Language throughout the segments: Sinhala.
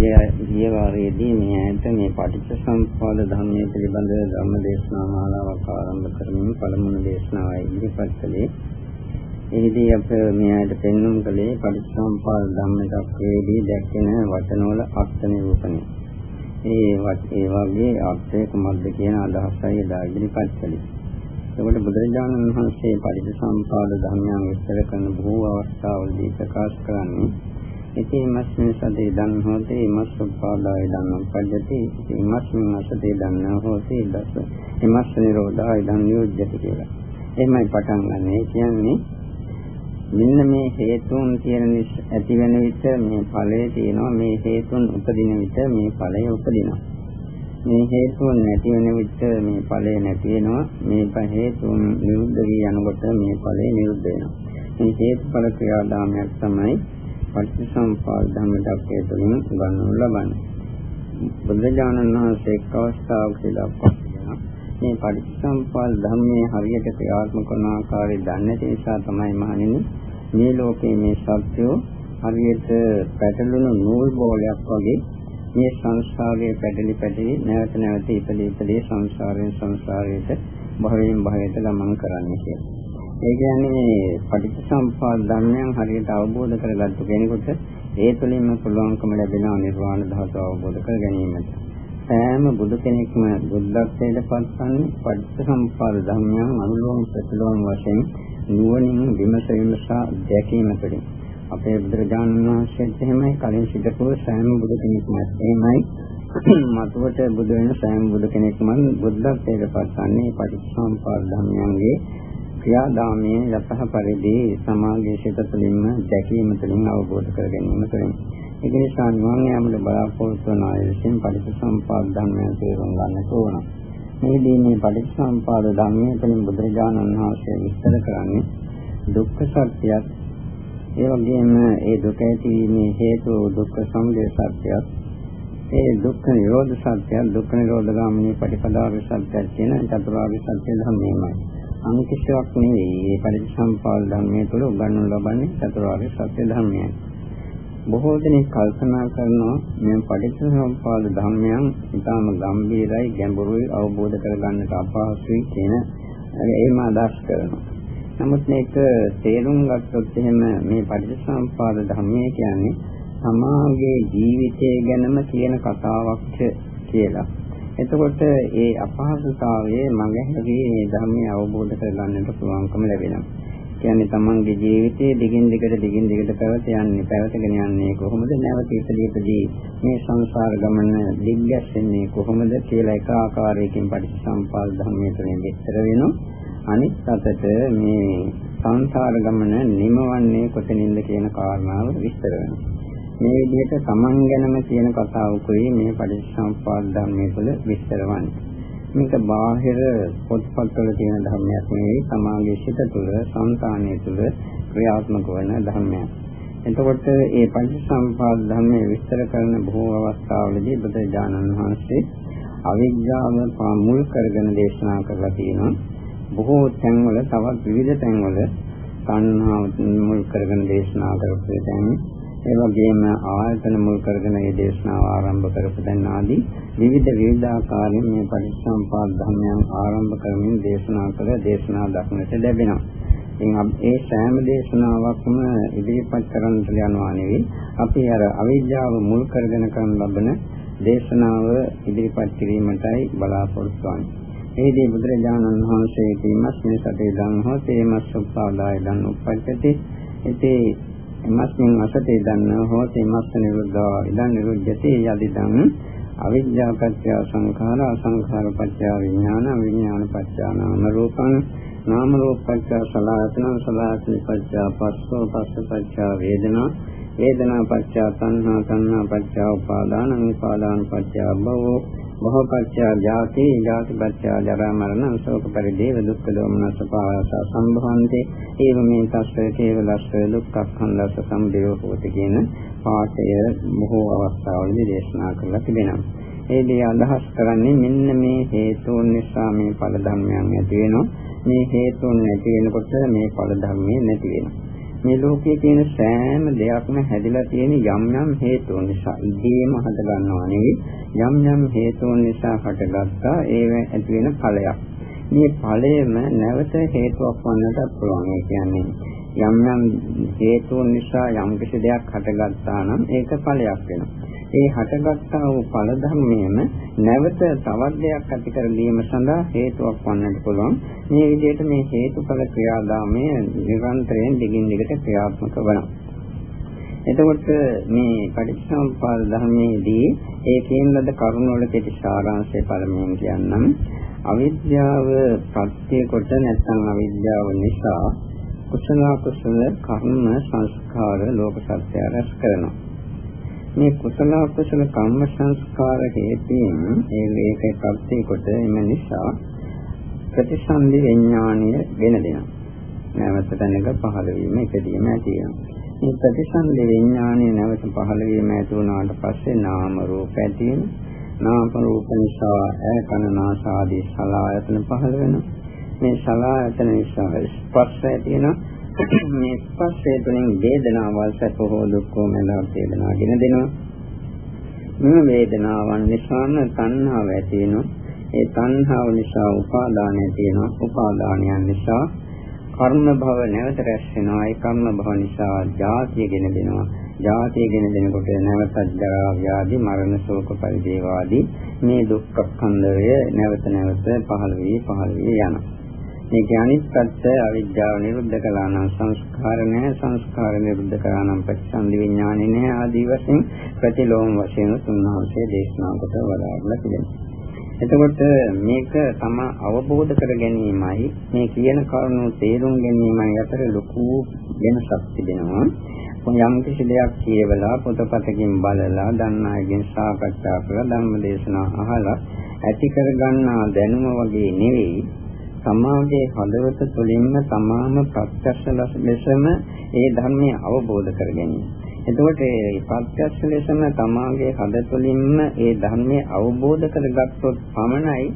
ගිය වාරයේදී මේ ඇයට මේ පටිච්චසමුප්පාද ධර්මයේ පිළිබඳ ධර්ම දේශනා මාලාවක් ආරම්භ කරමින් පළමුව දේශනාවයි ඉදිරිපත් කළේ. එහිදී අප මේ ඇයට පෙන්වුම් කළේ පටිච්චසමුප්පාද ධර්ම දක්වේදී දැක්වෙන වචනවල අර්ථ නිරූපණය. ඒ ඒ වගේ අර්ථය කුමක්ද කියන අදහසයි එදා ඉදිරිපත් කළේ. එතකොට බුදුරජාණන් වහන්සේ පටිච්චසමුප්පාද ධර්මයන් විස්තර කරන බොහෝ අවස්ථාවලදී ප්‍රකාශ කරන්නේ ඉතින් මස්මින් සතේ දන් හොතේ මස් උපාදාය දන් උපජ්ජති ඉතින් මස්මින් අසතේ දන් හොතේ දස එමස් නිරෝධාය දන් නියුජ්ජති කියලා. එහෙමයි පටන් ගන්න. ඒ කියන්නේ මෙන්න මේ හේතුන් තියෙන ඇති වෙන විට මේ ඵලය තියෙනවා මේ හේතුන් උපදින විට මේ ඵලය උපදිනවා. මේ හේතුන් නැති වෙන විට මේ ඵලය නැති වෙනවා. මේ හේතුන් නිරුද්ධ වී යනකොට මේ ඵලය නිරුද්ධ වෙනවා. මේ හේතුඵල ක්‍රියාදාමයක් තමයි පටිච්චසමුපාද ධර්ම දක්වයේ තුලින් උගන්වනු ලබන්නේ. බුදුරජාණන් වහන්සේ එක් අවස්ථාවකදී දක්වනවා මේ පටිච්චසමුපාද ධර්මයේ හරියට ක්‍රියාත්මක කරන ආකාරය දන්නේ නැති නිසා තමයි මහණෙනි මේ ලෝකයේ මේ සත්‍යෝ හරියට පැටළුණු නූල් බෝලයක් වගේ මේ සංසාරයේ පැටලි පැටලි නැවත නැවත ඉපදී ඉපදී සංසාරයෙන් සංසාරයට භවයෙන් භවයට ගමන් කරන්නේ කියලා. ඒ කියන්නේ පටිච්චසමුප්පාද ධර්මයන් හරියට අවබෝධ කරගත්තු කෙනෙකුට ඒ තුළින්ම පුළුවන්කම ලැබෙනවා නිර්වාණ ධාතුව අවබෝධ කර ගැනීමට. සෑම බුදු කෙනෙක්ම බුද්ධත්වයට පත්වන්නේ පටිච්චසමුප්පාද ධර්මයන් අනුලෝම ප්‍රතිලෝම වශයෙන් නුවණින් විමස විමසා දැකීම තුළින්. අපේ බුදුරජාණන් වහන්සේත් එහෙමයි කලින් සිටපු සෑම බුදු කෙනෙක්ම එහෙමයි මතුවට බුදු වෙන සෑම බුදු කෙනෙක්ම බුද්ධත්වයට පත්වන්නේ පටිච්චසමුප්පාද ධර්මයන්ගේ ක්‍රියාදාමයේ යතහ පරිදි සමාගයේ සිත තුළින්ම දැකීම තුළින් අවබෝධ කර ගැනීම තුළින් ඒක නිසා නිවන් යාමට බලාපොරොත්තු වන අය විසින් පටිච්චසමුපාද ධර්මයන් තේරුම් ගන්නට ඕන. මේදී මේ පටිච්චසමුපාද ධර්මයේ තුළින් බුදුරජාණන් වහන්සේ විස්තර කරන්නේ දුක්ඛ සත්‍යයක් ඒ වගේම ඒ දුක ඇතිවීමේ හේතු දුක්ඛ සමුදය සත්‍යයක් ඒ දුක්ඛ නිරෝධ සත්‍යය දුක්ඛ නිරෝධ ගාමිනී පටිපදාවේ සත්‍යය කියන චතුරාර්ය සත්‍ය ධර්මයමයි. අනිකිෂයක් නෙවෙයි. මේ පරිසම්පාද ධර්මයේ තුල උගන්වනු ලබන්නේ චතුරාර්ය සත්‍ය ධර්මයයි. බොහෝ දෙනෙක් කල්පනා කරනවා මේ පටිච්චසමුප්පාද ධර්මයන් ඉතාම ගැඹීරයි ගැඹුරුයි අවබෝධ කරගන්නට අපහසුයි කියන එහෙම අදහස් කරනවා. නමුත් මේක තේරුම් ගත්තොත් එහෙම මේ පටිච්චසමුප්පාද ධර්මය කියන්නේ සමාගයේ ජීවිතය ගැනම කියන කතාවක් කියලා. එතකොට ඒ අපහසුතාවයේ මඟහැරී මේ ධර්මය අවබෝධ කරගන්නට පුළුවන්කම ලැබෙනවා. කියන්නේ තමන්ගේ ජීවිතයේ දිගින් දිගට දිගින් දිගට පැවත යන්නේ පැවතගෙන යන්නේ කොහොමද නැවත ඉපදීපදී මේ සංසාර ගමන දිග්ගැස්සෙන්නේ කොහොමද කියලා එක ආකාරයකින් පටිච්චසම්පාද ධර්මයේ තුලින් විස්තර වෙනවා. අනිත් අතට මේ සංසාර ගමන නිමවන්නේ කොතනින්ද කියන කාරණාව විස්තර වෙනවා. මේ විදිහට Taman ගැනම කියන කතාවකුයි මේ පටිච්චසමුප්පාද ධර්මයේ තුළ විස්තර වන්නේ. මේක බාහිර පොත්පත්වල තියෙන ධර්මයක් නෙවෙයි සමාගයේ සිත තුළ, සංකාණය තුළ ක්‍රියාත්මක වන ධර්මයක්. එතකොට මේ පටිච්චසමුප්පාද ධර්මයේ විස්තර කරන බොහෝ අවස්ථාවලදී බුදුජානන් වහන්සේ අවිද්‍යාව මුල් කරගෙන දේශනා කරලා තියෙනවා. බොහෝ තැන්වල තවත් විවිධ තැන්වල සංහාව මුල් කරගෙන දේශනා කරපු තැන් ඒ වගේම ආයතන මුල් කරගෙන මේ දේශනාව ආරම්භ කරපු දැන් ආදී විවිධ විවිධාකාරයෙන් මේ පරිසම්පාද ධර්මයන් ආරම්භ කරමින් දේශනා කළ දේශනා දක්නට ලැබෙනවා. ඉතින් ඒ සෑම දේශනාවක්ම ඉදිරිපත් කරන්නට යනවා නෙවෙයි අපි අර අවිද්‍යාව මුල් කරගෙන කරන ලබන දේශනාව ඉදිරිපත් කිරීමටයි බලාපොරොත්තු වෙන්නේ. එහිදී බුදුරජාණන් වහන්සේ කීමස් මේ සතේ දන් හෝ තේමස් උපාදාය දන් උපජ්ජති. ඉතින් එමස්මින් අසතේ දන්නා හෝති මස්ස නිරුද්ධා ඉදන් නිරුද්ධති යදිදං අවිද්‍යා පත්‍ය සංඛාර අසංඛාර පත්‍ය විඥාන විඥාන පත්‍ය නාම රූපං නාම රූප පත්‍ය සලආයතන සලආයතන පත්‍ය පස්සෝ පස්ස පත්‍ය වේදනා වේදනා පත්‍ය තණ්හා තණ්හා පත්‍ය උපාදාන උපාදාන පත්‍ය භවෝ භවපත්‍ය ජාති ජාතිපත්‍ය ජරා මරණ ශෝක පරිදේව දුක්ඛ දෝමනස පාස සම්භවන්ති ඒව මේ තස්ස කේවලස්ස දුක්ඛඛණ්ඩස සම්දේව හෝති කියන පාඨය බොහෝ අවස්ථාවලදී දේශනා කරලා තිබෙනවා. ඒදී අදහස් කරන්නේ මෙන්න මේ හේතුන් නිසා මේ ඵල ධර්මයන් ඇති වෙනවා. මේ හේතුන් නැති වෙනකොට මේ ඵල ධර්මයේ නැති වෙනවා. මේ ලෝකයේ තියෙන සෑම දෙයක්ම හැදිලා තියෙන යම් යම් හේතුන් නිසා ඉදීම හට ගන්නවා නෙවෙයි යම් යම් හේතුන් නිසා හටගත්තා ඒව ඇති වෙන ඵලයක්. මේ ඵලයම නැවත හේතුවක් වන්නට පුළුවන්. ඒ කියන්නේ යම් යම් හේතුන් නිසා යම් කිසි දෙයක් හටගත්තා නම් ඒක ඵලයක් වෙනවා. ඒ හටගත්තා වූ ඵල ධර්මයේම නැවත තවත් දෙයක් ඇති කර ගැනීම සඳහා හේතුවක් වන්නට පුළුවන්. මේ විදිහට මේ හේතුඵල ක්‍රියාදාමය නිරන්තරයෙන් දිගින් දිගට ක්‍රියාත්මක වෙනවා. එතකොට මේ පටිච්චසමුප්පාද ධර්මයේදී ඒ කියන ලද කරුණ වල කෙටි සාරාංශය පළමුවෙන් කියන්නම්. අවිද්‍යාව ප්‍රත්‍ය කොට නැත්නම් අවිද්‍යාව නිසා කුසල කුසල කර්ම සංස්කාර ලෝක සත්‍ය රැස් කරනවා. මේ කුසල කුසල කම්ම සංස්කාර හේතුන් ඒ වේකේ ප්‍රත්‍ය කොට එම නිසා ප්‍රතිසන්දි විඥාණය වෙන දෙනවා. නැවත තැනක පහළ වීම එකදීම ඇති වෙනවා. මේ ප්‍රතිසන්දි විඥාණය නැවත පහළ වීම ඇති වුණාට පස්සේ නාම රූප ඇති වෙනවා. නාම රූප නිසා ඇය කන නාස ආදී සලආයතන පහළ වෙනවා. මේ සලආයතන නිසා ස්පර්ශ ඇති වෙනවා. මේ ස්පර්ශය තුළින් වේදනාවල් සැප හෝ දුක් හෝ මඳක් වේදනාගෙන දෙනවා. මේ වේදනාවන් නිසාම තණ්හාව ඇති වෙනවා. ඒ තණ්හාව නිසා උපාදානය තියෙනවා. උපාදානයන් නිසා කර්ම භව නැවත රැස් වෙනවා. ඒ කර්ම භව නිසා ජාතියගෙන දෙනවා. ජාතියගෙන දෙනකොට නැවතත් ජරා ව්‍යාධි මරණ ශෝක පරිදේවාදී මේ දුක්ඛ ස්කන්ධය නැවත නැවත පහළ වී පහළ වී යනවා. මේක අනිත් පැත්ත අවිද්‍යාව නිරුද්ධ කළා නම් සංස්කාර නැහැ සංස්කාර නිරුද්ධ කළා නම් ප්‍රතිසන්දි විඥානෙ නැහැ ආදී වශයෙන් ප්‍රතිලෝම වශයෙන් තුන්වහන්සේ දේශනා කොට වදාළා තිබෙනවා. එතකොට මේක තම අවබෝධ කර ගැනීමයි මේ කියන කරුණු තේරුම් ගැනීමයි අතර ලොකු වෙනසක් තිබෙනවා. යම් කිසි දෙයක් කියවලා පොතපතකින් බලලා දන්නායකින් සාකච්ඡා කරලා ධර්ම දේශනා අහලා ඇති කරගන්නා දැනුම වගේ නෙවෙයි සමාජයේ හදවත තුළින්ම තමාම ප්‍රත්‍යක්ෂ ලෙසම ඒ ධර්මය අවබෝධ කර ගැනීම. එතකොට ඒ ප්‍රත්‍යක්ෂ ලෙසම තමාගේ හද තුළින්ම ඒ ධර්මය අවබෝධ කරගත්තොත් පමණයි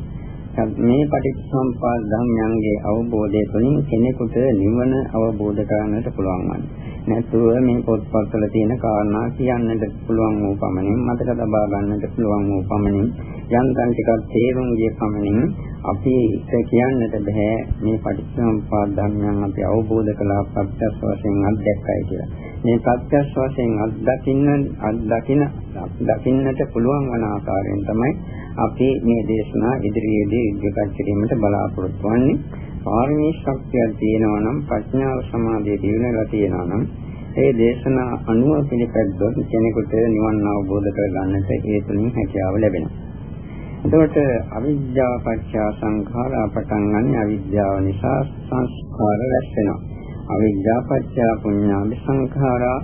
මේ පටිච්චසමුප්පාද ධර්මයන්ගේ අවබෝධය තුළින් කෙනෙකුට නිවන අවබෝධ කරගන්නට පුළුවන් වන්නේ. නැතුව මේ පොත්පත්වල තියෙන කාරණා කියන්නට පුළුවන් වූ පමණින් මතක තබා ගන්නට පුළුවන් වූ පමණින් යන්තම් ටිකක් තේරුම් ගිය පමණින් අපි කියන්නට බෑ මේ පටිච්චසමුප්පාද ධර්මයන් අපි අවබෝධ කළා ප්‍රත්‍යක්ෂ වශයෙන් අත්දැක්කයි කියලා. මේ ප්‍රත්‍යක්ෂ වශයෙන් අත්දකින්න අත්දකින්න දකින්නට පුළුවන් වන ආකාරයෙන් තමයි අපි මේ දේශනා ඉදිරියේදී ඉදිරිපත් කිරීමට බලාපොරොත්තු වෙන්නේ. පාරමී ශක්තියක් තියෙනවා නම් ප්‍රඥාව සමාධිය දිනවලා තියෙනවා නම් ඒ දේශනා අනුව පිළිපැද්දොත් කෙනෙකුට නිවන් අවබෝධ කරගන්නට ඒ තුලින් හැකියාව ලැබෙනවා. එතකොට අවිද්‍යාව පත්‍ය සංඛාරා පටන් ගන්න අවිද්‍යාව නිසා සංස්කාර රැස් වෙනවා. අවිද්‍යාව පත්‍ය පුඤ්ඤාභි සංඛාරා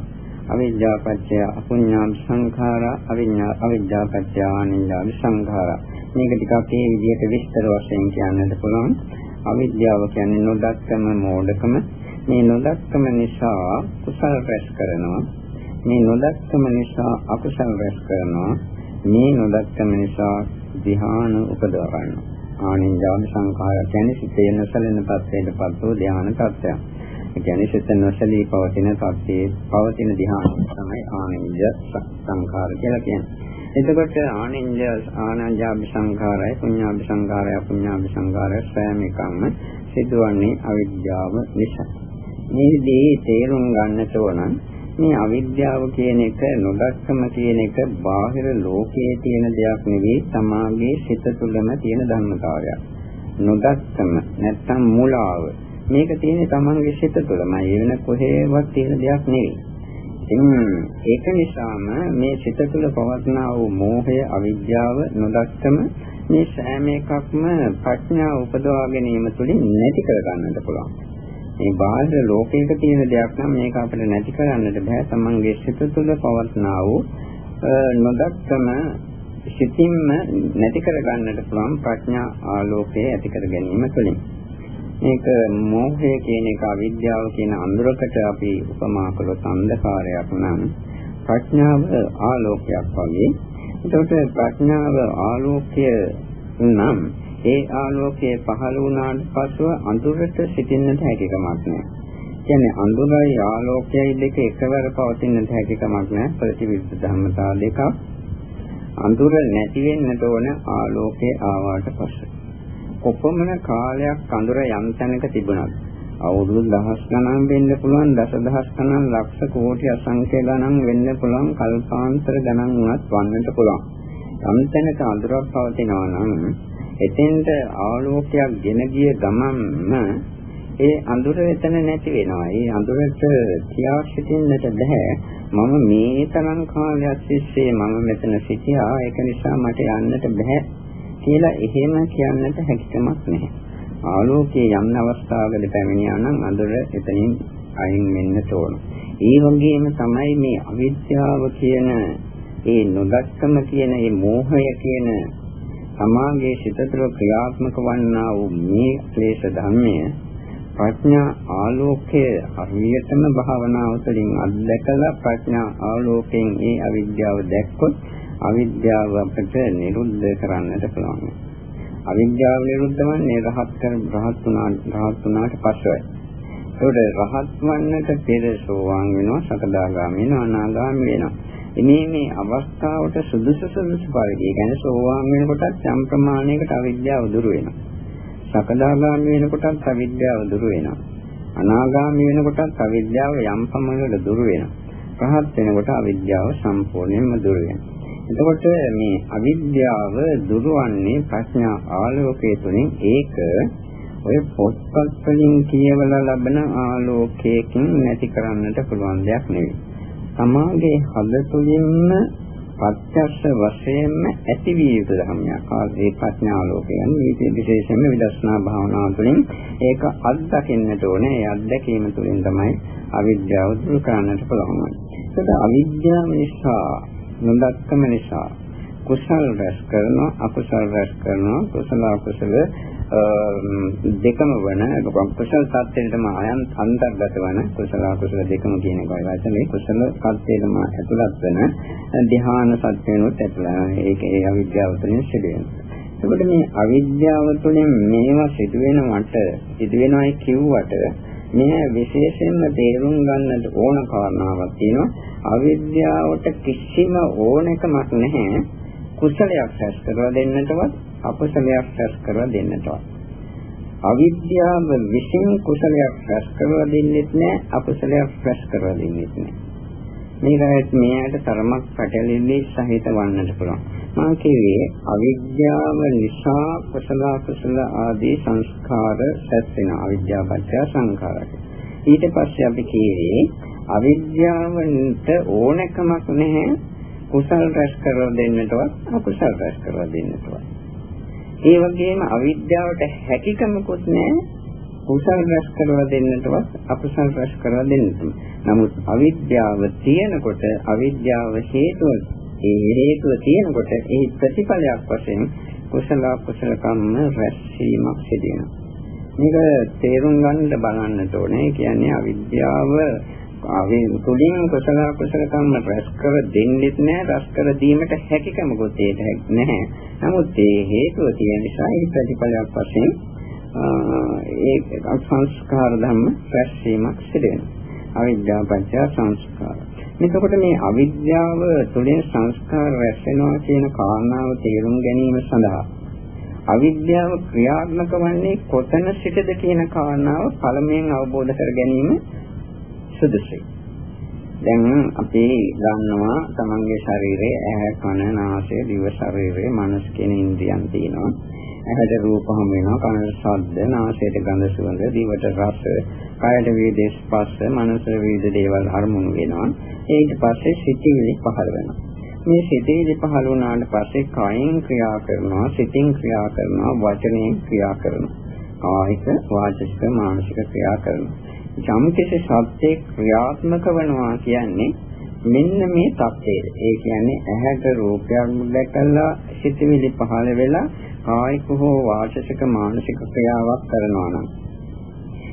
අවිද්‍යාව පත්‍ය අපුඤ්ඤාභි සංඛාරා අවිඤ්ඤා අවිද්‍යාව පත්‍ය ආනිඤ්ඤාභි සංඛාරා මේක ටිකක් මේ විදිහට විස්තර වශයෙන් කියන්නත් පුළුවන් අවිද්‍යාව කියන්නේ නොදක්කම මෝඩකම මේ නොදක්කම නිසා කුසල රැස් කරනවා මේ නොදක්කම නිසා අකුසල රැස් කරනවා මේ නොදක්කම නිසා ධ්‍යාන උපදව ගන්නවා. ආනින්ජාන සංඛාර කියන්නේ සිතේ නොසලෙන තත්ත්වයටපත් වූ ධ්‍යාන තත්ත්වයක්. ඒ කියන්නේ සිත නොසලී පවතින තත්ත්වයේ පවතින ධ්‍යාන තමයි ආනින්ජ සංඛාර කියලා කියන්නේ. එතකොට ආනින්ජ ආනන්ජාභි සංඛාරය, පුඤ්ඤාභි සංඛාරය, පුඤ්ඤාභි සංඛාරය සෑම එකක්ම සිදුවන්නේ අවිද්‍යාව නිසා. මේදී තේරුම් ගන්නට ඕන මේ අවිද්‍යාව කියන එක නොදක්කම කියන එක බාහිර ලෝකයේ තියෙන දෙයක් නෙවෙයි තමාගේ සිත තුළම තියෙන ධර්මතාවයක්. නොදක්කම නැත්තම් මුලාව මේක තියෙන්නේ තමන්ගේ සිත තුළමයි. ඒ වෙන කොහේවත් තියෙන දෙයක් නෙවෙයි. ඉතින් ඒක නිසාම මේ සිත තුළ පවත්නා වූ මෝහය අවිද්‍යාව නොදක්කම මේ සෑම එකක්ම ප්‍රඥාව උපදවා ගැනීම තුළින් නැති කර ගන්නට පුළුවන්. මේ බාහිර ලෝකයක තියෙන දෙයක් නම් මේක අපිට නැති කරන්නට බෑ. තමන්ගේ සිත තුළ පවත්නා වූ නොදක්කම සිතින්ම නැති කර ගන්නට පුළුවන් ප්‍රඥා ආලෝකය ඇති කර ගැනීම තුළින්. මේක මෝහය කියන එක අවිද්‍යාව කියන අඳුරකට අපි උපමා කළොත් අන්ධකාරයක් නම් ප්‍රඥාව ආලෝකයක් වගේ. එතකොට ප්‍රඥාව ආලෝකය නම් ඒ ආලෝකය පහළ වුණාට පසුව අඳුරට සිටින්නට හැකියාවක් නැහැ. කියන්නේ අඳුරයි ආලෝකයයි දෙක එකවර පවතින්නට හැකි කමක් නැහැ ප්‍රතිවිරුද්ධ ධර්මතා දෙකක්. අඳුර නැති වෙන්නට ඕන ආලෝකයේ ආවට පස්සේ. කොපමණ කාලයක් අඳුර යම් තැනක තිබුණත් අවුරුදු දහස් ගණන් වෙන්න පුළුවන් දසදහස් ගණන් ලක්ෂ කෝටි අසංඛ්‍ය ගණන් වෙන්න පුළුවන් කල්පාන්තර ගණන් වුණත් වන්නට පුළුවන්. යම් තැනක අඳුරක් පවතිනවා නම් එතෙන්ට ආලෝකයක් ගෙන ගිය ගමන්ම ඒ අඳුර එතන නැති වෙනවා. ඒ අඳුරට කියා සිටින්නට බෑ. මම මේ තරම් කාලයක් තිස්සේ මම මෙතන සිටියා. ඒක නිසා මට යන්නට බෑ කියලා එහෙම කියන්නට හැකියාවක් නැහැ. ආලෝකයේ යම් අවස්ථාවකදී පැමිණියා නම් අඳුර එතනින් අයින් වෙන්න ඕන. ඒ වගේම තමයි මේ අවිද්‍යාව කියන ඒ නොදක්කම කියන ඒ මෝහය කියන සමාගයේ සිත තුළ ක්‍රියාත්මක වන්නා වූ මේ ක්ලේශ ධර්මය ප්‍රඥා ආලෝකය හරියටම භාවනාව තුළින් අත්දැකලා ප්‍රඥා ආලෝකයෙන් ඒ අවිද්‍යාව දැක්කොත් අවිද්‍යාව අපට නිරුද්ධ කරන්නට පුළුවන්. අවිද්‍යාව නිරුද්ධ වන්නේ රහත් කර රහත් වුණාට රහත් වුණාට පස්සෙයි. ඒකට රහත් වන්නට පෙර සෝවාන් වෙනවා, සකදාගාමී වෙනවා, අනාගාමී වෙනවා. මේ මේ අවස්ථාවට සුදුසු සුදුසු පරිදි කියන්නේ සෝවාන් වෙනකොටත් යම් ප්‍රමාණයකට අවිද්‍යාව දුරු වෙනවා. සකදාගාමී වෙනකොටත් අවිද්‍යාව දුරු වෙනවා. අනාගාමී වෙනකොටත් අවිද්‍යාව යම් පමණකට දුරු වෙනවා. රහත් වෙනකොට අවිද්‍යාව සම්පූර්ණයෙන්ම දුරු වෙනවා. එතකොට මේ අවිද්‍යාව දුරවන්නේ ප්‍රඥා ආලෝකයේ තුලින් ඒක ඔය පොත්පත් වලින් කියවලා ලබන ආලෝකයකින් නැති කරන්නට පුළුවන් දෙයක් නෙවෙයි. සමාගයේ හද තුලින්ම ප්‍රත්‍යක්ෂ වශයෙන්ම ඇති විය යුතු ධර්මයක්. ආදී ප්‍රඥාලෝකය කියන්නේ විශේෂයෙන්ම විදර්ශනා භාවනාව තුළින් ඒක අත්දකින්නට ඕනේ. ඒ අත්දැකීම තුළින් තමයි අවිද්‍යාව දුරු කරන්නට පුළුවන්. ඒකද අවිද්‍යාව නිසා නොදක්කම නිසා කුසල් රැස් කරනවා අකුසල් රැස් කරනවා කුසල අකුසල දෙකම වන කුසල සත්‍යයටම අයන් අන්තර්ගත වන කුසල අකුසල දෙකම කියන එකයි වචනේ කුසල සත්‍යයටම ඇතුළත් වෙන ධ්‍යාන සත්‍යනොත් ඇතුළත් ඒක ඒ අවිද්‍යාව තුළින් සිදුවෙනවා. එතකොට මේ අවිද්‍යාව තුළින් මේවා සිදුවෙනවට සිදුවෙනවයි කිව්වට මේ විශේෂයෙන්ම තේරුම් ගන්නට ඕන කාරණාවක් තියෙනවා. අවිද්‍යාවට කිසිම ඕනකමක් නැහැ කුසලයක් රැස් කරලා දෙන්නටවත් අකුසලයක් රැස් කරලා දෙන්නටවත්. අවිද්‍යාව විසින් කුසලයක් රැස් කරලා දෙන්නෙත් නැහැ අකුසලයක් රැස් කරලා දෙන්නෙත් නැහැ. මේකට මෙයාට තරමක් පැටලෙන්නේ සහිත වන්නට පුළුවන්. මම කියවේ අවිද්‍යාව නිසා කුසල කුසල ආදී සංස්කාර රැස් වෙන අවිද්‍යාවපත්‍ය සංඛාරය. ඊට පස්සේ අපි කියවේ අවිද්‍යාවට ඕනකමක් නැහැ කුසල රැස් කරලා දෙන්නටවත් අකුසල රැස් කරලා දෙන්නටවත්. ඒ වගේම අවිද්‍යාවට හැකියකමකුත් නැහැ කුසල රැස් කරලා දෙන්නටවත් අකුසල රැස් කරලා දෙන්නට. නමුත් අවිද්‍යාව තියෙනකොට අවිද්‍යාව හේතුව ඒ හේතුව තියෙනකොට ඒ ප්‍රතිඵලයක් වශයෙන් කුසල කුසල කම්ම රැස්වීමක් සිදෙනවා. මේක තේරුම් ගන්න බලන්න ඕනේ. කියන්නේ අවිද්‍යාව ආවේ තුලින් කුසල කුසල කම්ම රැස් කර දෙන්නෙත් නැහැ රැස් කර දීමට හැකියකමකුත් ඒක නැහැ. නමුත් ඒ හේතුව තියෙන නිසා ඒ ප්‍රතිඵලයක් වශයෙන් ඒ සංස්කාර ධර්ම රැස්වීමක් සිදු වෙනවා. අවිද්‍යාව පත්‍ය සංස්කාර. එතකොට මේ අවිද්‍යාව තුළින් සංස්කාර රැස් වෙනවා කියන කාරණාව තේරුම් ගැනීම සඳහා අවිද්‍යාව ක්‍රියාත්මක වන්නේ කොතන සිටද කියන කාරණාව පළමුවෙන් අවබෝධ කර ගැනීම සුදුසුයි. දැන් අපි දන්නවා තමන්ගේ ශරීරයේ ඇහැ කන නාසය දිව ශරීරය මනස කියන ඉන්ද්‍රියන් තියෙනවා. ඇහැට රූප හම් වෙනවා කනට ශබ්ද නාසයට ගඳ සුවඳ දිවට රස කයට වේද ස්පර්ශ මනසට වේද දේවල් අරමුණු වෙනවා. ඊට පස්සේ සිතිවිලි පහළ වෙනවා. මේ සිතිවිලි පහළ වුණාට පස්සේ කයින් ක්‍රියා කරනවා සිතින් ක්‍රියා කරනවා වචනයෙන් ක්‍රියා කරනවා. කායික වාචික මානසික ක්‍රියා කරනවා. යම් කිසි සත්‍යයක් ක්‍රියාත්මක වෙනවා කියන්නේ මෙන්න මේ தත්ත්වය. ඒ කියන්නේ ඇහැට රූපයක් දැකලා සිතවිලි පහළ වෙලා කායික හෝ වාචික මානසික ක්‍රියාවක් කරනවා නම්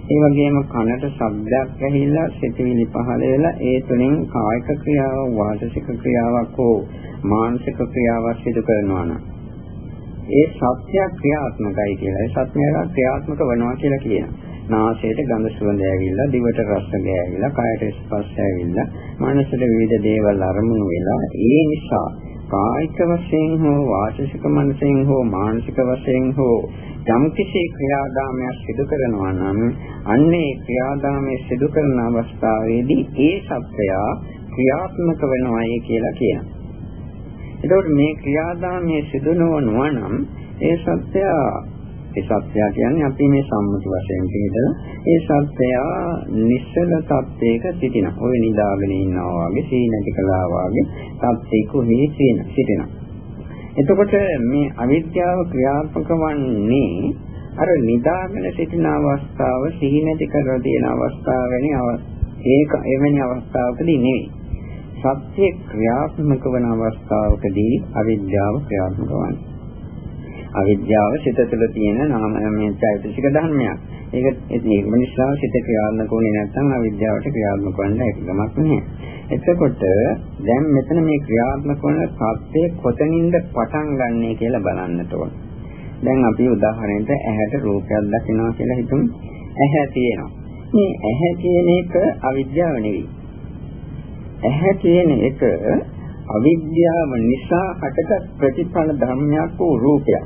ඒ වගේම කනට ශබ්දයක් ඇහිලා සිතවිලි පහළ වෙලා ඒ තුළින් කායික ක්‍රියාවක් වාචික ක්‍රියාවක් හෝ මානසික ක්‍රියාවක් සිදු කරනවා නම් ඒ සත්‍ය ක්‍රියාත්මකයි කියලා. ඒ සත්‍යය ක්‍රියාත්මක වෙනවා කියලා කියනවා. නාසයට ගඳ සුවඳ ඇවිල්ලා, දිවට රස ගෑවිලා, කයට ස්පර්ශ ඇවිල්ලා, මනසට විවිධ දේවල් අරමුණු වෙලා ඒ නිසා කායික වශයෙන් හෝ වාචික මනසෙන් හෝ මානසික වශයෙන් හෝ යම් කිසි ක්‍රියාදාමයක් සිදු කරනවා නම් අන්නේ ක්‍රියාදාමයේ සිදු කරන අවස්ථාවේදී ඒ සත්‍යය ක්‍රියාත්මක වෙනවායි කියලා කියනවා. එතකොට මේ ක්‍රියාදාමයේ සිදු නොවනවා නම් ඒ සත්‍යය ඒ සත්‍යය කියන්නේ අපි මේ සම්මුති වශයෙන් පිළිදලා ඒ සත්‍යය නිශ්චල තත්ත්වයක සිටින. ඔය නිදාගෙන ඉන්නවා වගේ සීනටි කළා වගේ තත්ත්වයක මේ සිටින. එතකොට මේ අවිද්‍යාව ක්‍රියාත්මක වන්නේ අර නිදාගෙන සිටින අවස්ථාව සිහි නැති කරලා තියෙන අවස්ථාව වැනි ඒක එවැනි අවස්ථාවකදී නෙවෙයි. සත්‍ය ක්‍රියාත්මක වන අවස්ථාවකදී අවිද්‍යාව ක්‍රියාත්මක වන්නේ. අවිද්‍යාව සිත තුළ තියෙන නාම මේ චෛතසික ධර්මයක්. ඒක ඒක නිසා සිත ක්‍රියාත්මක වුණේ නැත්නම් අවිද්‍යාවට ක්‍රියාත්මක වෙන්න එකමක් නෑ. එතකොට දැන් මෙතන මේ ක්‍රියාත්මක වන සත්‍ය කොතනින්ද පටන් ගන්නෙ කියලා බලන්නට ඕන. දැන් අපි උදාහරණයට ඇහැට රූපයක් දකිනවා කියලා හිතමු. ඇහැ තියෙනවා. මේ ඇහැ කියන එක අවිද්‍යාව නෙවෙයි. ඇහැ කියන එක අවිද්‍යාව නිසා හටගත් ප්‍රතිඵල ධර්මයක් වූ රූපයක්.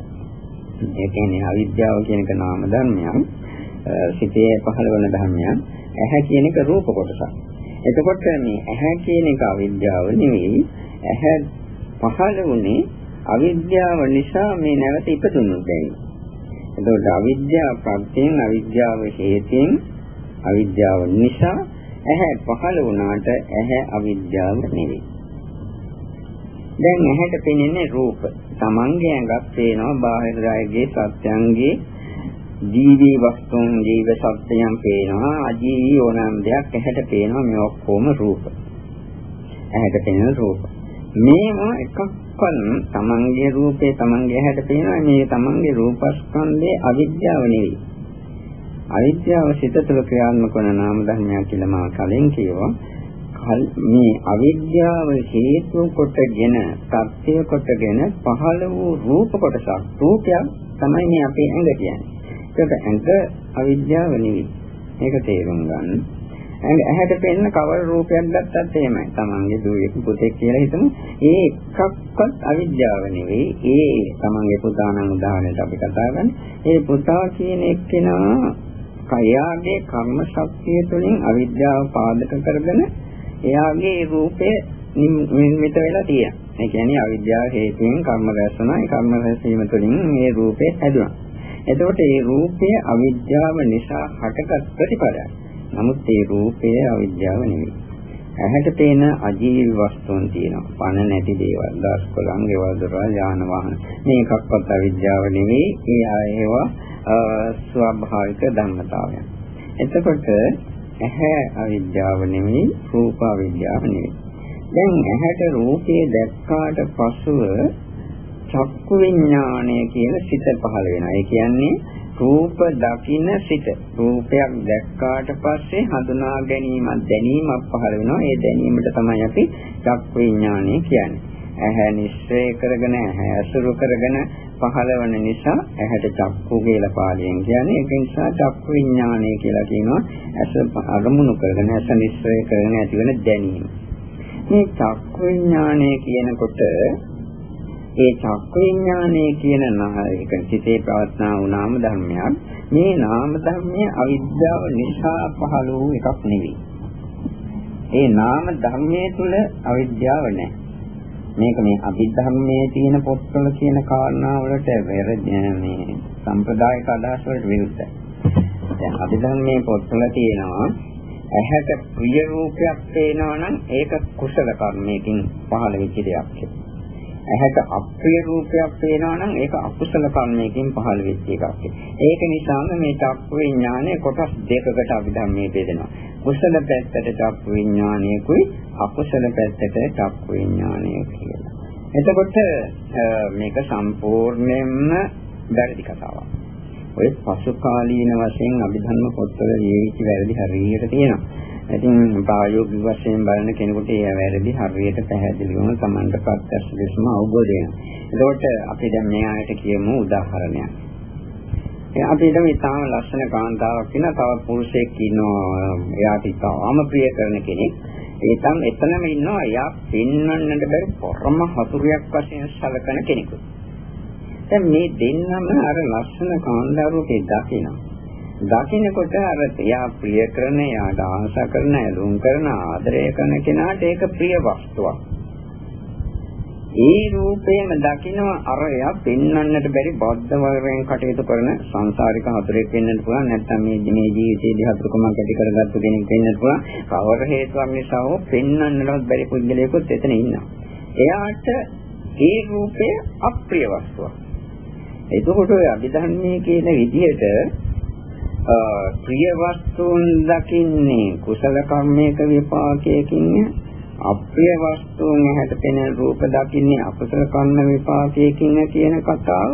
ඒ කියන්නේ අවිද්‍යාව කියන එක නාම ධර්මයක්. සිතේ පහළ වන ධර්මයක්. ඇහැ කියන එක රූප කොටසක්. එතකොට මේ ඇහැ කියන එක අවිද්‍යාව නෙවෙයි. ඇහැ පහළ වුණේ අවිද්‍යාව නිසා මේ නැවත ඉපදුණු දෙයක්. එතකොට අවිද්‍යාව ප්‍රත්‍යයෙන් අවිද්‍යාව හේතුයෙන් අවිද්‍යාව නිසා ඇහැ පහළ වුණාට ඇහැ අවිද්‍යාව නෙවෙයි. දැන් ඇහැට පෙනෙන්නේ රූප. තමන්ගේ ඇඟක් පේනවා බාහිර රාගයේ සත්‍යංගේ ජීවී වස්තුන් ජීව සත්‍යයන් පේනවා අජීවී ඕනෑම දෙයක් ඇහැට පේනවා මේ ඔක්කොම රූප. ඇහැට පෙනෙන රූප. මේවා එකක්වත් තමන්ගේ රූපේ තමන්ගේ ඇහැට පේනවා මේ තමන්ගේ රූපස්කන්ධයේ අවිද්‍යාව නෙවෙයි. අවිද්‍යාව සිත තුළ ක්‍රියාත්මක වන නාම ධර්මයක් කියලා මම කලින් කියවා. මේ අවිද්‍යාව හේතු කොටගෙන සත්‍ය කොටගෙන පහළ වූ රූප කොටසක් රූපයක් තමයි මේ අපේ ඇඟ කියන්නේ. ඒකට ඇඟ අවිද්‍යාව නෙවෙයි. මේක තේරුම් ගන්න. ඇඟ ඇහැට පෙන්න කවර රූපයක් ගත්තත් එහෙමයි. තමන්ගේ දුවෙක් පුතෙක් කියලා හිතමු. ඒ එකක්වත් අවිද්‍යාව නෙවෙයි. ඒ තමන්ගේ පුතා නම් උදාහරණයක් අපි කතා කරන්නේ. ඒ පුතා කියන එක්කෙනා කයාගේ කර්ම ශක්තිය තුළින් අවිද්‍යාව පාදක කරගෙන එයාගේ රූපේ නිර්මිත වෙලා තියෙනවා. ඒ කියන්නේ අවිද්‍යාව හේතුවෙන් කර්ම රැස් වුණා. ඒ කර්ම රැස් වීම තුළින් මේ රූපේ හැදුණා. එතකොට මේ රූපය අවිද්‍යාව නිසා හටගත් ප්‍රතිඵලයක්. නමුත් මේ රූපය අවිද්‍යාව නෙවෙයි. ඇහැට පේන අජීවී වස්තුන් තියෙනවා. පණ නැති දේවල්, දස් කොළන්, ගෙවල් දොරවල්, යාන වාහන. මේකක්වත් අවිද්‍යාව නෙවෙයි. ඒ ඒවා ස්වභාවික ධර්මතාවයන්. එතකොට ඇහැ අවිද්‍යාව නෙවෙයි, රූප අවිද්‍යාව නෙවෙයි. දැන් ඇහැට රූපේ දැක්කාට පසුව චක්කු විඥාණය කියන සිත පහළ වෙනවා. ඒ කියන්නේ රූප දකින්න සිත. රූපයක් දැක්කාට පස්සේ හඳුනා ගැනීමක් දැනීමක් පහළ වෙනවා. ඒ දැනීමට තමයි අපි චක්කු විඥාණය කියන්නේ. ඇහැ නිශ්චය කරගෙන ඇහැ අසුරු කරගෙන පහළවන නිසා ඇහැට චක්කු කියලා පාලියෙන් කියන්නේ ඒක නිසා චක්කු විඥානය කියලා කියනවා ඇස අරමුණු කරගෙන ඇස නිශ්චය කරගෙන ඇතිවන දැනීම මේ චක්කු විඥානය කියනකොට ඒ චක්ක විඥානය කියන නායක සිතේ පවත්නා වූ නාම ධර්මයක් මේ නාම ධර්මයේ අවිද්‍යාව නිසා පහළ වූ එකක් නෙවෙයි. ඒ නාම ධර්මයේ තුල අවිද්‍යාව නැහැ. මේක මේ අභිධර්මයේ තියෙන පොත්වල කියන කාරණා වලට මේ සම්ප්‍රදායික අදහස් වලට විරුද්ධයි. දැන් අභිධර්මයේ පොත්වල තියෙනවා ඇහැට ප්‍රිය රූපයක් පේනවා නම් ඒක කුසල කර්මයකින් පහළ වෙච්ච දෙයක් කියලා. ඇහැට අප්‍රිය රූපයක් පේනවා නම් ඒක අකුසල කර්මයකින් පහළ වෙච්ච එකක්. ඒක නිසාම මේ චක්කු විඥානය කොටස් දෙකකට අපි ධම්මේ බෙදෙනවා. කුසල පැත්තට චක්කු විඥානයකුයි අකුසල පැත්තට චක්කු විඥානය කියලා. එතකොට මේක සම්පූර්ණයෙන්ම වැරදි කතාවක්. ඔය පසු කාලීන වශයෙන් අභිධර්ම පොත්වල ලියවිච්ච වැරදි හරියට තියෙනවා. ඉතින් ප්‍රායෝගික වශයෙන් බලන කෙනෙකුට ඒ වැරදි හරියට පැහැදිලිවම Tamanට ප්‍රත්‍යක්ෂ ලෙසම අවබෝධ වෙනවා. එතකොට අපි දැන් මේ ආයත කියමු උදාහරණයක්. අපිට මේ තාම ලස්සන කාන්තාවක් ඉන්න තව පුරුෂයෙක් ඉන්නවා. එයාට ඉතාම ප්‍රිය කරන කෙනෙක්. ඒ තම එතනම ඉන්නවා. එයා පින්නන්නට බැරි පරම හතුරයක් වශයෙන් සැලකන කෙනෙකුට දැන් මේ දෙන්නම අර ලස්සන කාන්තාවකේ දකිනවා. දකින්නකොට අර එයා ප්‍රිය කරන එයාට ආශ කරන ඇලුම් කරන ආදරය කරන කෙනාට ඒක ප්‍රිය වස්තුවක්. ඒ රූපයම දකිනවා අරයා පෙන්වන්නට බැරි බද්ධ වර්ගයෙන් කටයුතු කරන සංසාරික හතුරෙක් වෙන්නත් පුළුවන් නැත්නම් මේ මේ ජීවිතයේදී හතුරුකමක් ඇති කරගත්තු කෙනෙක් වෙන්නත් පුළුවන්. කවර හේතුවක් නිසා හෝ පෙන්වන්නවත් බැරි පුද්ගලයෙකුත් එතන ඉන්නවා. එයාට ඒ රූපය අප්‍රිය වස්තුවක්. එතකොට ඔය අභිධර්මයේ කියන විදිහට ප්‍රිය වස්තුන් දකින්නේ කුසල කර්මයක විපාකයකින් අප්‍රිය වස්තුන් ඇහැට පෙනෙන රූප දකින්නේ අකුසල කන්න විපාකයකින් කියන කතාව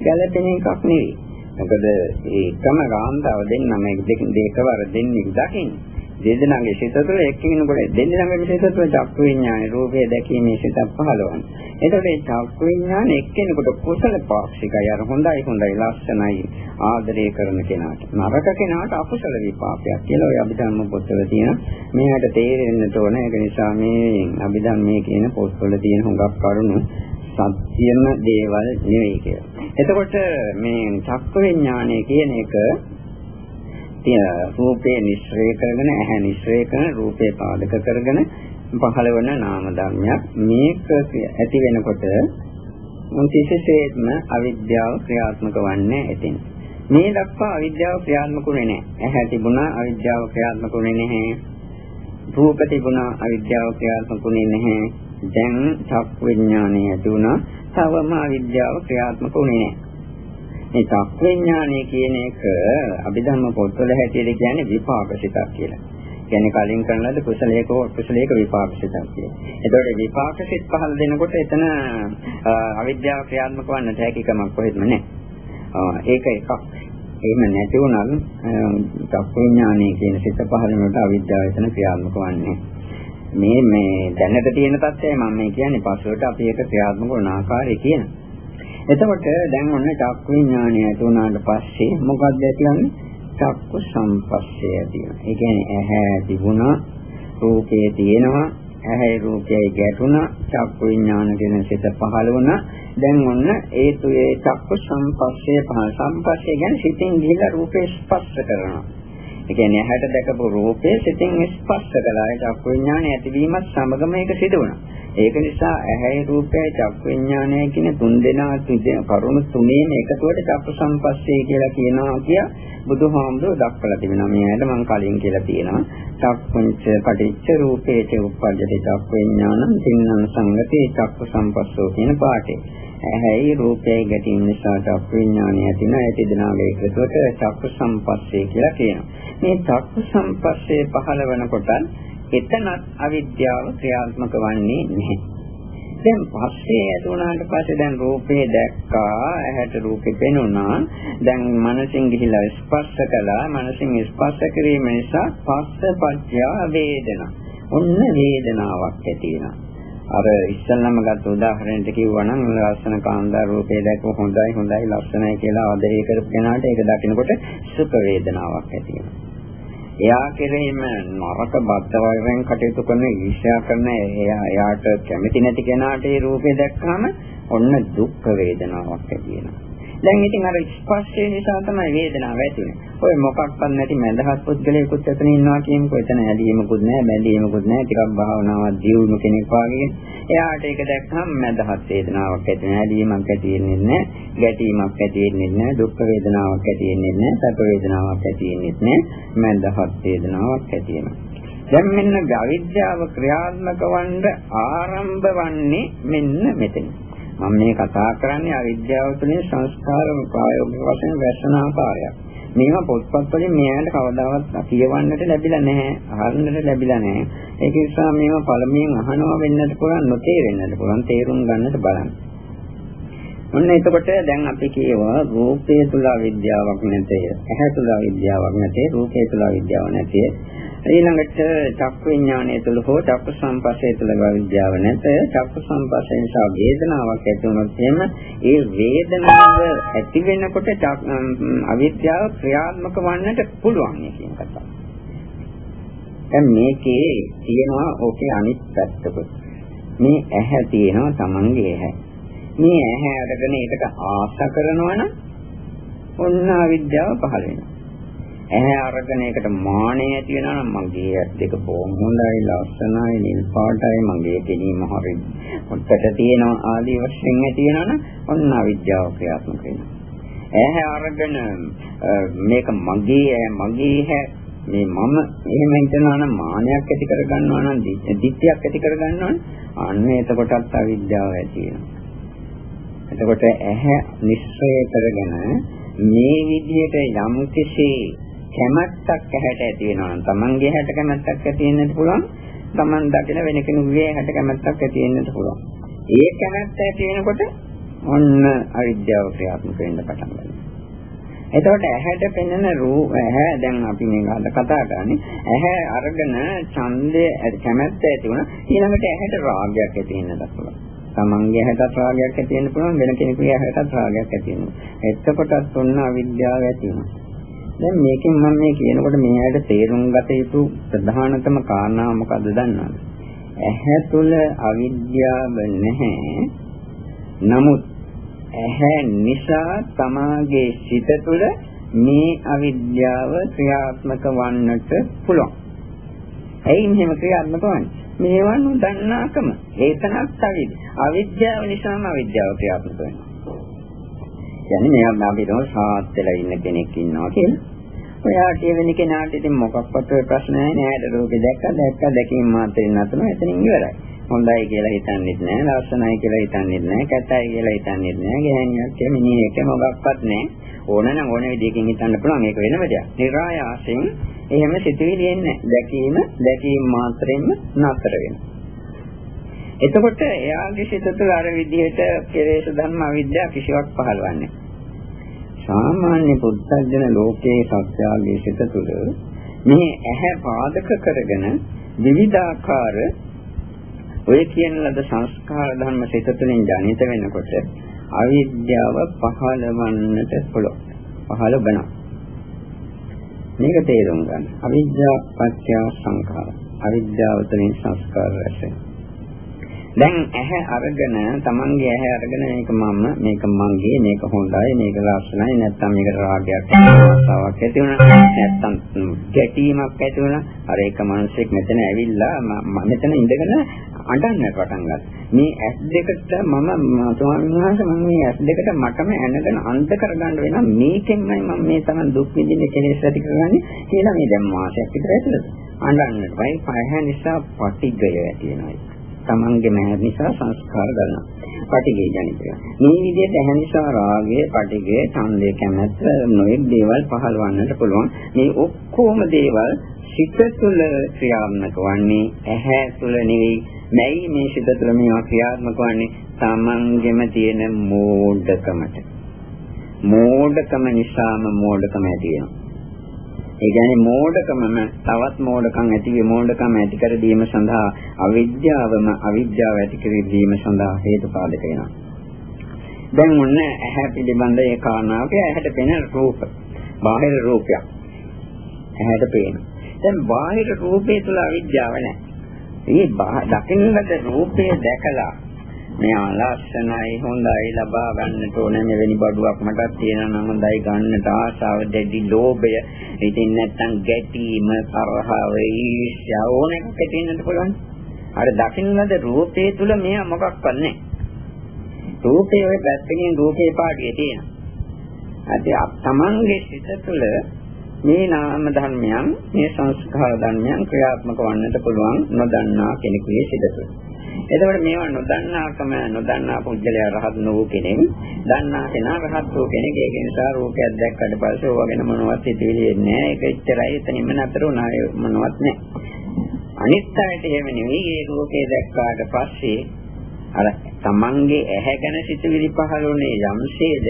ගැළපෙන එකක් නෙවෙයි. මොකද ඒකම ගාන්ධාව දෙන්නම දෙක දෙකවර දෙන්නේ දකින්නේ. දෙදෙනාගේ සිත තුළ එක්කිනෙකුට දෙදෙනාගේ සිත තුළ චක්කු විඥානේ රූපය දැකීමේ සිතක් පහළවන. එතකොට මේ චක්කු විඥානේ එක්කෙනෙකුට කුසල පාක්ෂිකයි අර හොඳයි හොඳයි ලස්සනයි ආදරය කරන කෙනාට. නරක කෙනාට අකුසල විපාකයක් කියලා ඔය අභිධර්ම පොත්වල තියෙන මේකට තේරෙන්න ඕන. ඒක නිසා මේ අභිධර්මයේ කියන පොත්වල තියෙන හුඟක් කරුණු සත්‍යම දේවල් නෙවෙයි කියලා. එතකොට මේ චක්කු විඥානය කියන එක රූපේ නිශ්‍රේ කරගෙන ඇහැ නිශ්‍රේ කරන රූපේ පාදක කරගෙන පහළ වන නාම ධර්මයක්. මේක ඇති වෙනකොට කිසිසේත්ම අවිද්‍යාව ක්‍රියාත්මක වන්නේ ඇතින් මේ දක්වා අවිද්‍යාව ක්‍රියාත්මක වෙන්නේ නැහැ. ඇහැ තිබුණා අවිද්‍යාව ක්‍රියාත්මක වෙන්නේ නැහැ. රූප තිබුණා අවිද්‍යාව ක්‍රියාත්මක වෙන්නේ නැහැ. දැන් චක් විඥානය ඇති වුණා. තවම අවිද්‍යාව ක්‍රියාත්මක වෙන්නේ නැහැ. මේ චක්ඥානය කියන එක අභිධර්ම පොත්වල හැටියට කියන්නේ විපාක සිතක් කියලා. කියන්නේ කලින් කරන ලද කුසලයක කුසලයක විපාක සිතක් කියලා. එතකොට විපාක සිත් පහළ දෙනකොට එතන අවිද්‍යාව ක්‍රියාත්මක වන්නට හැකියාවක් කොහෙත්ම නැහැ. ඒක එකක්. එහෙම නැති වුණත් චක්ඥානය කියන සිත පහළ වෙනකොට අවිද්‍යාව එතන ක්‍රියාත්මක වන්නේ මේ මේ දැනට තියෙන තත්ත්වය මම මේ කියන්නේ පසුවට අපි ඒක ක්‍රියාත්මක වන ආකාරය කියනවා. එතකොට දැන් ඔන්න චක්කු විඥානය ඇති වුණාට පස්සේ මොකක්ද ඇතිවන්නේ? චක්කු සම්පස්සේ ඇති වෙනවා. ඒ කියන්නේ ඇහැ තිබුණා, රූපේ තියෙනවා, ඇහැ රූපයයි ගැටුණා, චක්කු විඥාන කියන සිත පහළ වුණා. දැන් ඔන්න ඒ තුයේ චක්කු සම්පස්සේ පහළ සම්පස්සේ කියන්නේ සිතින් ගිහිලා රූපේ ස්පර්ශ කරනවා. ඒ කියන්නේ ඇහැට දැකපු රූපය සිතින් ස්පර්ශ කළා. ඒ චක්කු විඥානය ඇතිවීමත් සමගම ඒක සිදු වුණා. ඒක නිසා ඇහැයි රූපයයි චක්කු විඥානය කියන තුන් දෙනා කරුණු තුනේම එකතුවට චක්කු සම්පස්සේ කියලා කියනවා කිය බුදුහාමුදුරුවෝ දක්වලා තිබෙනවා. මේකට මම කලින් කියලා තියෙනවා. චක්කුංච පටිච්ච රූපේච උප්පජ්ජති චක්කු විඥානං තින්නං සංගතේ චක්කු සම්පස්සෝ කියන පාඩේ. ඇහැයි රූපයයි ගැටීම නිසා චක්කු විඥානය ඇතින ඇති දෙනාගේ එකතුවට චක්කු සම්පස්සේ කියලා කියනවා. මේ චක්කු සම්පස්සේ පහළ වෙනකොට එතනත් අවිද්‍යාව ක්‍රියාත්මක වන්නේ නැහැ. දැන් පස්සේ ඇතුණාට පස්සේ දැන් රූපේ දැක්කා ඇහැට රූපේ පෙනුණා දැන් මනසින් ගිහිලා ස්පර්ශ කළා මනසින් ස්පර්ශ කිරීම නිසා පස්ස පත්‍ය වේදනා ඔන්න වේදනාවක් ඇති වෙනවා අර ඉස්සල්ලාම ගත්ත උදාහරණයක් කිව්වා නම් ලස්සන කාන්දා රූපේ දැක්ක හොඳයි හොඳයි ලස්සනයි කියලා ආදරය කරපු කෙනාට ඒක දකිනකොට සුඛ වේදනාවක් ඇති වෙනවා එයා කෙරෙහිම නරක බද්ධ වෛරයෙන් කටයුතු කරන ඊර්ෂ්‍යා කරන එයාට කැමති නැති කෙනාට ඒ රූපේ දැක්කම ඔන්න දුක් වේදනාවක් ඇති වෙනවා. දැන් ඉතින් අර ස්පර්ශය නිසා තමයි වේදනාව ඇති වෙන්නේ. ඔය මොකක්වත් නැති මඳහත් පුද්ගලයෙකුත් එතන ඉන්නවා කියනකො එතන ඇලීමකුත් නැහැ, බැඳීමකුත් නැහැ. ටිකක් භාවනාවක් දියුණු කෙනෙක් වගේ. එයාට ඒක දැක්කම මඳහත් වේදනාවක් ඇති වෙනවා. ඇලීමක් ඇති වෙන්නේ නැහැ, ගැටීමක් ඇති වෙන්නේ නැහැ, දුක් වේදනාවක් ඇති වෙන්නේ නැහැ, සැප වේදනාවක් ඇති වෙන්නේ නැහැ, මඳහත් වේදනාවක් ඇති වෙනවා. දැන් මෙන්න අවිද්‍යාව ක්‍රියාත්මක වන්න ආරම්භ වන්නේ මෙන්න මෙතන. මම මේ කතා කරන්නේ අවිද්‍යාව තුළින් සංස්කාර ප්‍රායෝගික වශයෙන් වැස්සන ආකාරයක්. මේවා පොත්පත් වලින් මෙයාට කවදාවත් කියවන්නට ලැබිලා නැහැ, අහන්නට ලැබිලා නැහැ. ඒක නිසා මේවා පළමුවෙන් අහනවා වෙන්නත් පුළුවන්, නොතේරෙන්නත් පුළුවන්, තේරුම් ගන්නට බලන්න. ඔන්න එතකොට දැන් අපි කියවා රූපය තුල අවිද්‍යාවක් නැතේ. ඇහැ තුල අවිද්‍යාවක් නැතේ. රූපය තුල අවිද්‍යාවක් නැතේ. ඊළඟට චක්ක විඥානය තුල හෝ චක්ක සංපස්සේ තුල අවිද්‍යාව නැත. චක්ක සංපස්සේ නිසා වේදනාවක් ඇති වුණොත් එහෙම ඒ වේදනාව ඇති වෙනකොට අවිද්‍යාව ක්‍රියාත්මක වන්නට පුළුවන් කියන කතාව. දැන් මේකේ තියෙනවා ඕකේ අනිත් පැත්තකුත්. මේ ඇහැ තියෙනවා Tamange ඇහැ. මේ ඇහැ අරගෙන ඒකට ආශ කරනවා නම් ඔන්න අවිද්‍යාව පහළ වෙනවා. ඇහැ අරගෙන ඒකට මානය ඇති වෙනවා නම් මගේ ඇස් දෙක බොහොම හොඳයි ලස්සනයි නිල් පාටයි මගේ පෙනීම හරි හොත්තට තියෙනවා ආදී වශයෙන් ඇති වෙනවා නම් ඔන්න අවිද්‍යාව ක්‍රියාත්මක වෙනවා. ඇහැ අරගෙන මේක මගේ මගේ ඇහැ මේ මම එහෙම හිතනවා නම් මානයක් ඇති කර ගන්නවා නම් දිට්ඨියක් ඇති කර ගන්නවා නම් අන්න එතකොටත් අවිද්‍යාව ඇති වෙනවා. එතකොට ඇහැ නිස්සය කරගෙන මේ විදිහට යම් කිසි කැමැත්තක් ඇහැට ඇති වෙනවා නම් Tamange ඇහැට කැමැත්තක් ඇති වෙන්නත් පුළුවන් Taman දකින වෙන කෙනෙකුගේ ඇහැට කැමැත්තක් ඇති වෙන්නත් පුළුවන්. ඒ කැමැත්ත ඇති වෙනකොට ඔන්න අවිද්‍යාව ක්‍රියාත්මක වෙන්න පටන් ගන්නවා. එතකොට ඇහැට පෙනෙන රූප ඇහැ දැන් අපි මේක අද කතා කරන්නේ ඇහැ අරගෙන ඡන්දය කැමැත්ත ඇති වුණා ඊළඟට ඇහැට රාගයක් ඇති වෙන්නත් පුළුවන්. තමන්ගේ හැටත් රාගයක් ඇති වෙන්න පුළුවන් වෙන කෙනෙකුගේ හැටත් රාගයක් ඇති වෙනවා. එතකොටත් ඔන්න අවිද්‍යාව ඇති වෙනවා. දැන් මේකෙන් මම මේ කියනකොට මේ ඇයිට තේරුම් ගත යුතු ප්‍රධානතම කාරණා මොකද්ද දන්නවද? ඇහැ තුල අවිද්‍යාව නැහැ. නමුත් ඇහැ නිසා තමාගේ සිත තුළ මේ අවිද්‍යාව ක්‍රියාත්මක වන්නට පුළුවන්. ඇයි මෙහෙම ක්‍රියාත්මක වන්නේ? මේවා නොදන්නාකම. ඒතනක් අවිද්‍ය. අවිද්‍යාව නිසාම අවිද්‍යාව ක්‍රියාත්මක වෙනවා. කියන්නේ මේවා අපි හිතමු සාත් වෙලා ඉන්න කෙනෙක් ඉන්නවා කියලා. ඔයාට වෙන කෙනාට ඉතින් මොකක්වත් ප්‍රශ්න නැහැ නේද? රෝගේ දැක්ක දැක්ක දැකීම මාත්‍රෙන් නතන එතනින් ඉවරයි. හොඳයි කියලා හිතන්නේත් නැහැ, ලස්සනයි කියලා හිතන්නේත් නැහැ, කැතයි කියලා හිතන්නේත් නැහැ, ගැහණියක් කියලා මිනිහෙක් මොකක්වත් නැහැ. ඕන නම් ඕන විදිහකින් හිතන්න පුළුවන් මේක වෙනම දෙයක්. નિરાයාසයෙන් එහෙම සිතුවිලි එන්නේ දැකීම දැකීම මාත්‍රෙන්ම නතර වෙනවා. එතකොට එයාගේ සිත තුළ අර විදිහට කෙලෙස් ධර්ම අවිද්‍යාව කිසිවක් පහළවන්නේ සාමාන්‍ය පුත්තජන ලෝකයේ සත්‍යාගේ සිත තුළ මේ ඇහැ පාදක කරගෙන විවිධාකාර ඔය කියන ලද සංස්කාර ධර්ම සිත තුළින් ජනිත වෙනකොට අවිද්‍යාව පහළවන්නට පුළුවන්. පහළ වෙනවා. මේක තේරුම් ගන්න. අවිද්‍යාව පත්‍ය සංඛාර. අවිද්‍යාව තුළින් සංස්කාර රැස් දැන් ඇහැ අරගෙන තමන්ගේ ඇහැ අරගෙන මේක මම මේක මගේ මේක හොඳයි මේක ලස්සනයි නැත්නම් මේකට රාගයක් ආසාවක් ඇති වුණා. නැත්නම් ගැටීමක් ඇති වුණා. අර එක මිනිහෙක් මෙතන ඇවිල්ලා මෙතන ඉඳගෙන අඬන්න පටන් ගත්තා. මේ ඇස් දෙකට මම ස්වාමීන් වහන්සේ මම මේ ඇස් දෙකට මටම ඇනගෙන අන්ත කරගන්න වෙනවා. මේකෙන්මයි මම මේ තරම් දුක් විඳින්නේ කෙලෙස් ඇති කරගන්නේ කියලා මේ දැන් මාසයක් විතර ඇතුළත අඬන්නට. වයි පහ නිසා පටිගය ඇති වෙනවා. තමන්ගේ මෑත් නිසා සංස්කාර ගන්නවා. පටිඝය ජනිතය. මේ විදිහට ඇහැ නිසා රාගය, පටිඝය, ඡන්දය කැමැත්ත නොයෙක් දේවල් පහළවන්නට පුළුවන්. මේ ඔක්කොම දේවල් සිත තුළ ක්‍රියාත්මක වන්නේ ඇහැ තුළ නෙවෙයි නැයි මේ සිත තුළ මේවා ක්‍රියාත්මක වන්නේ තමන්ගෙම තියෙන මෝඩකමට. මෝඩකම නිසාම මෝඩකම ඇති වෙනවා. ඒ කියන්නේ මෝඩකමම තවත් මෝඩකම් ඇති වේ මෝඩකම් ඇති කර දීම සඳහා අවිද්‍යාවම අවිද්‍යාව ඇති කර දීම සඳහා හේතු පාදක වෙනවා. දැන් ඔන්න ඇහැ පිළිබඳ ඒ කාරණාවක ඇහැට පෙනෙන රූප. බාහිර රූපයක්. ඇහැට පේන. දැන් බාහිර රූපේ තුල අවිද්‍යාව නැහැ. මේ දකින්නට රූපය දැකලා මෙයා ලස්සනයි හොඳයි ලබා ගන්නට ඕනේ මෙවැනි බඩුවක් මටත් තියෙනවා නම් හොඳයි ගන්නට ආසාව දැඩි ලෝභය. ඉතින් නැත්තම් ගැටීම තරහව ඊර්ෂ්‍යා ඕන එකක් තියෙන්නත් පුළුවන්. අර දකින්නද රූපේ තුල මෙයා මොකක්වත් නැහැ. රූපේ ඔය පැත්තකින් රූපේ පාඩියේ තියෙනවා. අද තමන්ගේ සිත තුළ මේ නාම ධර්මයන් මේ සංස්කාර ධර්මයන් ක්‍රියාත්මක වන්නට පුළුවන් නොදන්නා කෙනෙකුගේ සිත තුළ. එතකොට මේවා නොදන්නාකම නොදන්නා පුද්ගලයා රහත් නොවු කෙනෙක්, දන්නා කෙනා රහත් වූ කෙනෙක්. ඒක නිසා රූපයක් දැක්කට පස්සේ ඕවා ගැන මොනවත් හිතෙන්නේ නැහැ. ඒක එච්චරයි එතනින්ම නතර වුණා මොනවත් නැහැ. අනිත් අයට එහෙම නෙවෙයි. ඒ රූපේ දැක්කාට පස්සේ අර තමන්ගේ ඇහැ ගැන සිතුවිලි පහළුනේ යම්සේද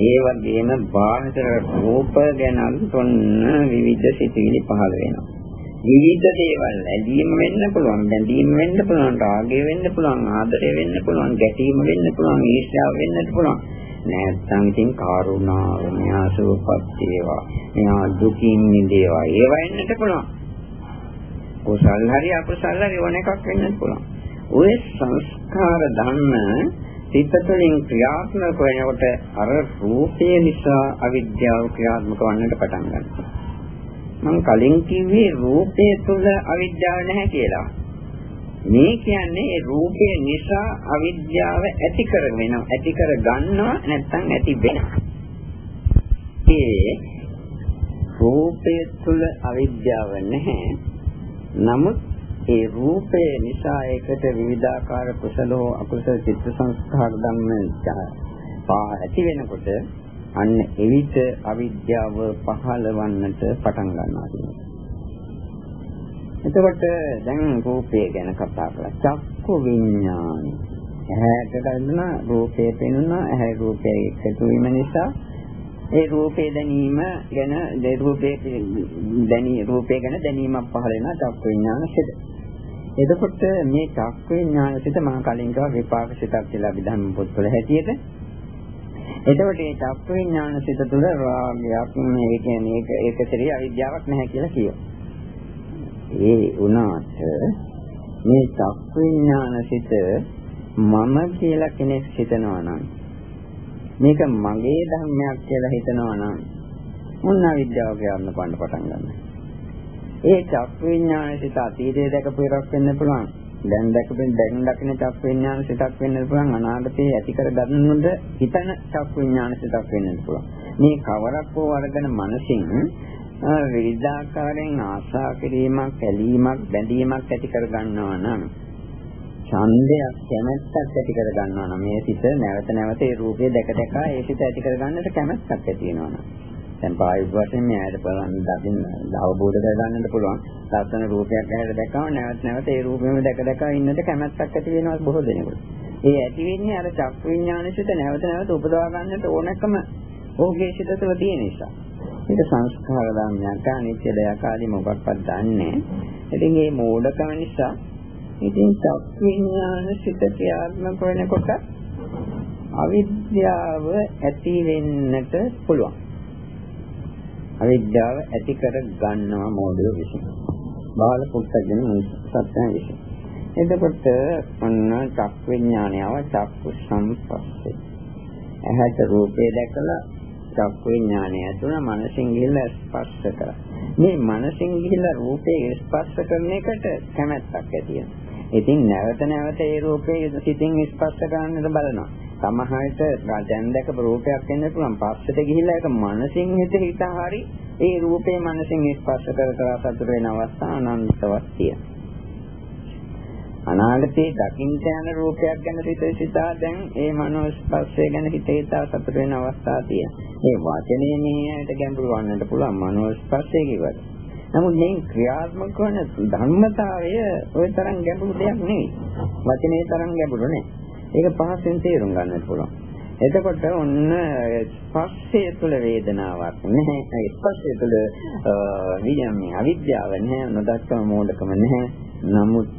ඒ වගේම බාහිර රූප ගැන තොන්න විවිධ සිතුවිලි පහළ වෙනවා. විවිධ දේවල් ඇලීම වෙන්න පුළුවන්, බැඳීම වෙන්න පුළුවන්, රාගය වෙන්න පුළුවන්, ආදරය වෙන්න පුළුවන්, ගැටීම වෙන්න පුළුවන්, ඊර්ෂ්‍යාව වෙන්න පුළුවන්. නැත්නම් ඉතින් කරුණාව, න්‍යාසෝපත් ඒවා, මෙහා දුකින් මිදේවා. ඒවා වෙන්නට පුළුවන්. කුසල් හරි අකුසල් හරි ඕන එකක් වෙන්නත් පුළුවන්. ඔය සංස්කාර ධර්ම සිත තුළින් ක්‍රියාත්මක වෙනකොට අර රූපය නිසා අවිද්‍යාව ක්‍රියාත්මක වන්නට පටන් ගන්නවා. මම කලින් කිව්වේ රූපය තුළ අවිද්‍යාව නැහැ කියලා. මේ කියන්නේ රූපය නිසා අවිද්‍යාව ඇති කරගෙන ඇති කර ගන්නවා නැත්නම් ඇති වෙනවා. ඒ රූපය තුළ අවිද්‍යාව නැහැ. නමුත් ඒ රූපය නිසා ඒකට විවිධාකාර කුසලෝ අකුසල චිත්ත සංස්කාර ධම්ම පා ඇති වෙනකොට අන්න එවිට අවිද්‍යාව පහළවන්නට පටන් ගන්නවා කියනවා. එතකොට දැන් රූපය ගැන කතා කරලා චක්කු විඥානය. ඇහැට ගන්න රූපේ පෙනුණා ඇහැ රූපේ එකතු වීම නිසා ඒ රූපේ දැනීම ගැන ඒ රූපේ දැනී රූපේ ගැන දැනීමක් පහළ වෙනවා චක්කු විඥාන සිට. එතකොට මේ චක්ක විඥාන සිත මම කලින් කිව්වා විපාක සිතක් කියලා විධාන පොත්වල හැටියට. එතකොට මේ චක්ක විඥාන සිත තුළ රාගයක් මේ කියන්නේ ඒක ඒකතරී අවිද්‍යාවක් නැහැ කියලා කියනවා. ඒ වුණාට මේ චක්ක විඥාන සිත මම කියලා කෙනෙක් හිතනවා නම් මේක මගේ ධර්මයක් කියලා හිතනවා නම් මොන අවිද්‍යාව කියන්න පටන් ගන්නවා. ඒ චක්ක විඥාන සිත අතීතයේ දැකපු එකක් වෙන්න පුළුවන්. දැන් දැකපෙන් දැන් දකින චක්ක විඥාන සිතක් වෙන්න පුළුවන්. අනාගතයේ ඇති කර ගන්නොත් හිතන චක්ක විඥාන සිතක් වෙන්න පුළුවන්. මේ කවරක් හෝ අරගෙන මනසින් විවිධාකාරයෙන් ආශා කිරීමක්, ඇලීමක්, බැඳීමක් ඇති කර ගන්නවා නම් ඡන්දයක් කැමැත්තක් ඇති කර ගන්නවා නම් මේ සිත නැවත නැවත ඒ රූපය දැක දැක ඒ සිත ඇති කර ගන්නට කැමැත්තක් ඇති වෙනවා නම් දැන් පායුක් වශයෙන් මේ ඇයට බලන්න දකින්න අවබෝධ කරගන්නත් පුළුවන්. ලස්සන රූපයක් ඇහැර දැක්කම නැවත නැවත ඒ රූපෙම දැක දැක ඉන්නට කැමැත්තක් ඇති වෙනවා බොහෝ දෙනෙකුට. ඒ ඇති වෙන්නේ අර චක්කු විඥානසිත නැවත නැවත උපදවා ගන්නට ඕනකම ඔහුගේ සිත තුළ තියෙන නිසා. ඒක සංස්කාර ධර්මයක් අනිත්‍ය දෙයක් ආදී මොකක්වත් දන්නේ ඉතින් මේ මෝඩකම නිසා ඉතින් චක්කු විඥානසිත ක්‍රියාත්මක වෙනකොට අවිද්‍යාව ඇති වෙන්නට පුළුවන්. අවිද්‍යාව ඇති කර ගන්නවා මෝඩයෝ විසින්. බාල පුත්තගෙන සත්‍යය විසින්. එතකොට අන්න චක් විඥානයව චක්කු සම්පස්සේ. ඇහැට රූපේ දැකලා චක්කු විඥානය තුන මනසින් ගිහිල්ලා ස්පර්ශ කරා. මේ මනසින් ගිහිල්ලා රූපේ ස්පර්ශ කරන එකට කැමැත්තක් ඇති වෙනවා. ඉතින් නැවත නැවත ඒ රූපේ සිතින් ස්පර්ශ කරන්නට බලනවා. සමහරට දැන් දැකපු රූපයක් වෙන්න පුළුවන් පස්සට ගිහිල්ලා ඒක මනසින් හිත හිත හරි ඒ රූපේ මනසින් ස්පර්ශ කර කර සතුට වෙන අවස්ථා අනන්තවත් තියෙනවා. අනාගතේ දකින්න යන රූපයක් ගැන හිත සිතා දැන් ඒ මනෝ ස්පර්ශය ගැන හිත හිතා සතුට වෙන අවස්ථා තියෙනවා. මේ වචනේ මෙහෙයට ගැඹුරු වන්නට පුළුවන් මනෝ ස්පර්ශය කිව්වට. නමුත් මේ ක්‍රියාත්මක වන ධර්මතාවය ওই තරම් ගැඹුරු දෙයක් නෙවෙයි. වචනේ තරම් ගැඹුරු නෙවෙයි. ඒක පහසෙන් තේරුම් ගන්නත් පුළුවන්. එතකොට ඔන්න ස්පර්ශය තුළ වේදනාවක් නැහැ. ස්පර්ශය තුළ වියම්මේ අවිද්‍යාව නැහැ, නොදක්කම මෝඩකම නැහැ. නමුත්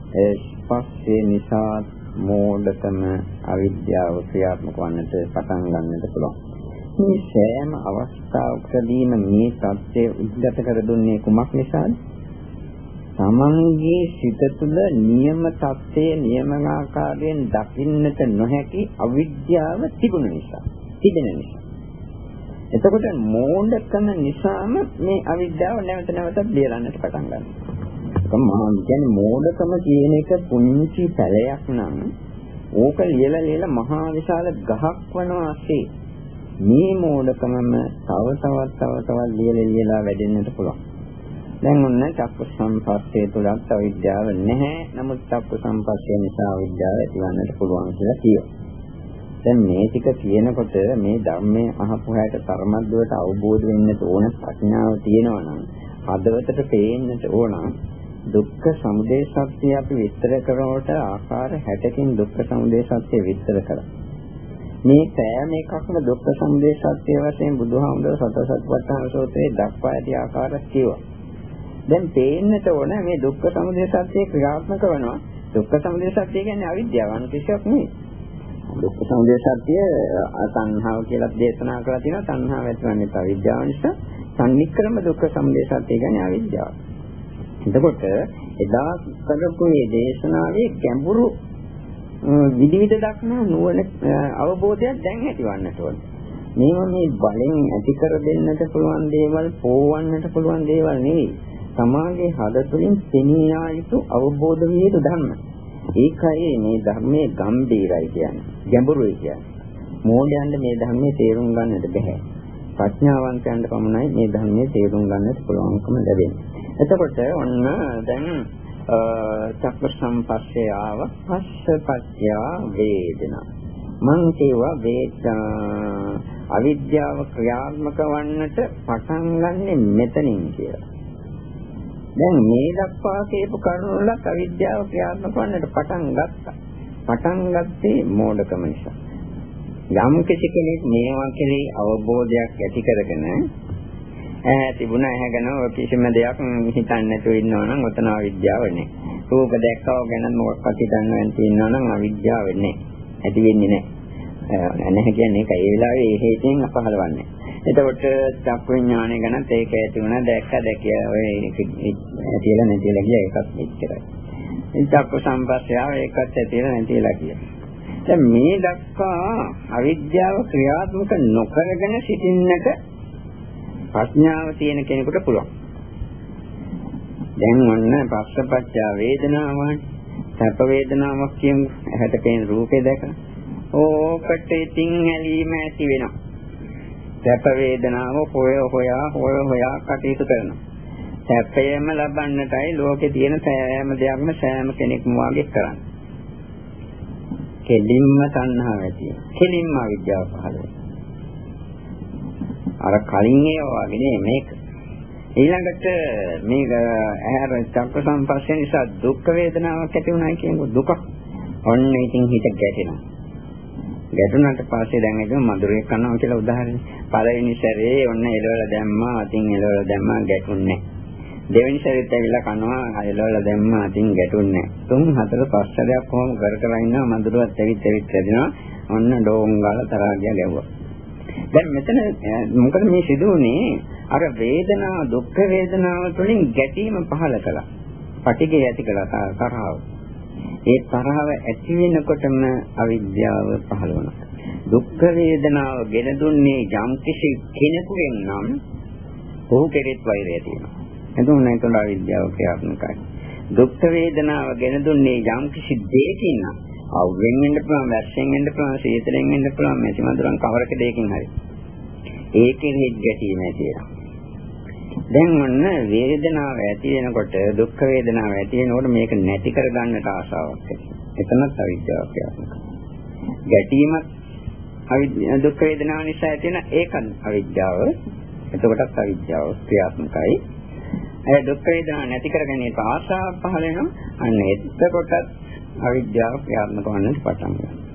ස්පර්ශය නිසා මෝඩකම අවිද්‍යාව ක්‍රියාත්මක වන්නට පටන් ගන්නට පුළුවන්. මේ සෑම අවස්ථාවකදීම මේ தත්ත්වය උද්ගත කර දුන්නේ කුමක් නිසාද? තමන්ගේ සිත තුළ නියම தත්ත්වයේ නියම ආකාරයෙන් දකින්නට නොහැකි අවිද්‍යාව තිබුණ නිසා තිබෙන නිසා එතකොට මෝඩකම නිසාම මේ අවිද්‍යාව නැවත නැවතත් බේරන්නට පටන් ගන්නවා. ඒක මහා කියන්නේ මෝඩකම කියන එක පුංචි පැලයක් නම් ඕක ලියලා ලියලා මහා විශාල ගහක් වනවාසේ මේ මෝඩකමම තව තවත් තව තවත් ලියලා ලියලා වැඩෙන්නට පුළුවන්. දැන් ඔන්න චක්කු සම්පස්සේ තුලත් අවිද්‍යාව නැහැ. නමුත් චක්කු සම්පස්සේ නිසා අවිද්‍යාව ඇතිවන්නට පුළුවන් කියලා කියනවා. දැන් මේ ටික කියනකොට මේ ධර්මයේ අහපු හැට තරමක් දුරට අවබෝධ වෙන්න ඕන ප්‍රඥාව තියෙනවා නම් හදවතට පේන්නට ඕන දුක්ඛ සමුදය සත්‍ය අපි විස්තර කරනකොට ආකාර 60කින් දුක්ඛ සමුදය සත්‍ය විස්තර කරා. මේ සෑම එකක්ම දුක්ඛ සමුදය සත්‍ය වශයෙන් බුදුහාමුදුර සතර සත්‍යවත්තාන සූත්‍රයේ දක්වා ඇති ආකාරයක් කියවා. දැන් පේන්නට ඕන මේ දුක්ඛ සමුදය සත්‍ය ක්‍රියාත්මක වෙනවා. දුක්ඛ සමුදය සත්‍ය කියන්නේ අවිද්‍යාව අනිත්‍යයක් නෙවෙයි. දුක්ඛ සමුදය සත්‍ය සංහාව කියලා දේශනා කරලා තියෙනවා. සංහාව ඇතිවන්නේ අවිද්‍යාව නිසා. සංනික්‍රම දුක්ඛ සමුදය සත්‍ය කියන්නේ අවිද්‍යාව. එතකොට එදා කරපු මේ දේශනාවේ ගැඹුරු විවිධ දක්නා නුවණ අවබෝධයක් දැන් ඇතිවන්නට ඕනේ. මේවා මේ බලෙන් ඇති කර දෙන්නට පුළුවන් දේවල්, පෝවන්නට පුළුවන් දේවල් නෙවෙයි. සමාගයේ හද තුළින් පෙනී යුතු අවබෝධ විය යුතු ධර්ම. ඒකයි මේ ධර්මයේ ගැඹීරයි කියන්නේ. ගැඹුරුයි කියන්නේ. මෝඩයන්ට මේ ධර්මයේ තේරුම් ගන්නට බැහැ. ප්‍රඥාවන්තයන්ට පමණයි මේ ධර්මයේ තේරුම් ගන්නට පුළුවන්කම ලැබෙන්නේ. එතකොට ඔන්න දැන් චක්ක සම්පස්සේ ආව පස්සපත්‍ය වේදනා. මං කියවා වේදනා අවිද්‍යාව ක්‍රියාත්මක වන්නට පටන් ගන්නෙ මෙතනින් කියලා. දැන් මේ දක්වා කියපු කරුණු වල අවිද්‍යාව ක්‍රියාත්මක වන්නට පටන් ගත්තා. පටන් ගත්තේ මෝඩකම නිසා. යම් කිසි කෙනෙක් මේවා කෙරෙහි අවබෝධයක් ඇති කරගෙන ඈ තිබුණ ඇහැ ගැන ඔය කිසිම දෙයක් හිතන්නේ නැතුව ඉන්නවා නම් ඔතන අවිද්‍යාව නේ. රූප දැක්කව ගැන මොකක්වත් හිතන්නේ නැති ඉන්නවා නම් අවිද්‍යාව නේ. ඇති වෙන්නේ නැහැ. නැහැ කියන්නේ ඒක ඒ වෙලාවේ ඒ හේතෙන් අපහලවන්නේ. එතකොට චක්ක විඥානය ගැන ඒක ඇති වුණා දැක්ක දැකිය ඔය ඇතිලා නැතිලා ගියා ඒකත් එච්චරයි. චක්ක සම්පස්සයාව ඒකත් ඇතිලා නැතිලා ගියා. දැන් මේ දක්වා අවිද්‍යාව ක්‍රියාත්මක නොකරගෙන සිටින්නට ප්‍රඥාව තියෙන කෙනෙකුට පුළුවන්. දැන් ඔන්න පස්සපච්චා වේදනාවන් සැප වේදනාවක් කියමු. ඇහැට පේන රූපේ දැක. ඕකට ඉතින් ඇලීම ඇති වෙනවා. සැප වේදනාව හොය හොයා හොය හොයා කටයුතු කරනවා. සැපයම ලබන්නටයි ලෝකේ තියෙන සෑම දෙයක්ම සෑම කෙනෙක්ම වාගේ කරන්නේ. කෙලින්ම තණ්හාව ඇති වෙනවා. කෙලින්ම අවිද්‍යාව පහළ වෙනවා. අර කලින් ඒවා වගේ නේ මේක. ඊළඟට මේක ඇහැර චක්ක සම්පස්සේ නිසා දුක් වේදනාවක් ඇති වුණා කියන්නේ දුක. ඔන්න ඉතින් හිත ගැටෙනවා. ගැටුණාට පස්සේ දැන් ඒක මధుරයක් කරනවා කියලා උදාහරණයක්. පළවෙනි සැරේ ඔන්න එළවල දැම්මා, අතින් එළවල දැම්මා ගැටුන්නේ දෙවෙනි සැරේත් ඇවිල්ලා කනවා, එළවල දැම්මා, අතින් ගැටුන්නේ තුන් හතර පස් සැරයක් කොහොම කර කර ඉන්නවා මధుරවත් ඇවිත් ඇවිත් ඇදිනවා. ඔන්න ඩෝං ගාලා තරහා ගියා ගැව්වා. දැන් මෙතන මොකද මේ සිදුවුනේ අර වේදනාව දුක් වේදනාව තුළින් ගැටීම පහළ කළා. පටිඝය ඇති කළා තරහව. ඒ තරහව ඇති වෙනකොටම අවිද්‍යාව පහළ වුණා. දුක් වේදනාව ගෙන දුන්නේ යම් කිසි කෙනෙකුගෙන් නම් ඔහු කෙරෙත් වෛරය තියෙනවා. එතකොට නේද අවිද්‍යාව ක්‍රියාත්මකයි. දුක් වේදනාව ගෙන දුන්නේ යම් කිසි දෙයකින් නම් අවුෙන් වෙන්න පුළුවන්, වැස්සෙන් වෙන්න පුළුවන්, සීතලෙන් වෙන්න පුළුවන්, මෙති මඳුරන් කවරක දෙයකින් හරි. ඒකෙන් හිත් ගැටීම ඇතිවෙනවා. දැන් ඔන්න වේදනාව ඇති වෙනකොට දුක් වේදනාව ඇති වෙනකොට මේක නැති කර ගන්නට ආසාවක් ඇති. එතනත් අවිද්‍යාවක් ක්‍රියාත්මක. ගැටීමත් අවිද්‍යාව දුක් වේදනාව නිසා ඇති වෙන ඒකත් අවිද්‍යාව. එතකොටත් අවිද්‍යාව ක්‍රියාත්මකයි. ඒ දුක් වේදනා නැති කර ගැනීමට ආසාවක් පහළ වෙනවා. අන්න එතකොටත් අවිද්‍යාව ක්‍රියාත්මක වන්නට පටන් ගන්නවා.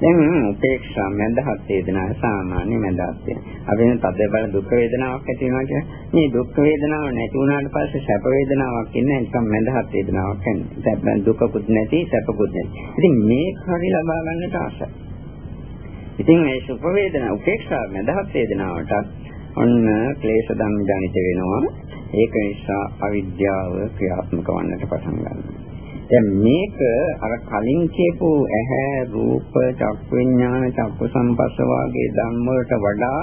දැන් උපේක්ෂා මඳහත් වේදනා සාමාන්‍ය මඳහත් වේදනා. අපි දැන් තද බල දුක් වේදනාවක් ඇති වෙනවා කියන්නේ මේ දුක් වේදනාව නැති වුණාට පස්සේ සැප වේදනාවක් ඉන්නේ නිකන් මඳහත් වේදනාවක් එන්නේ. දුකකුත් නැති සැපකුත් නැති. ඉතින් මේ හරි ලබා ගන්නට ආසයි. ඉතින් මේ සුඛ වේදනා උපේක්ෂා මඳහත් වේදනාවට ඔන්න ක්ලේශ ධම්ම ජනිත වෙනවා. ඒක නිසා අවිද්‍යාව ක්‍රියාත්මක වන්නට පටන් ගන්නවා. දැන් මේක අර කලින් කියපු ඇහැ රූප චක්ක විඥාන චක්ක සම්පස්ස වාගේ ධර්ම වලට වඩා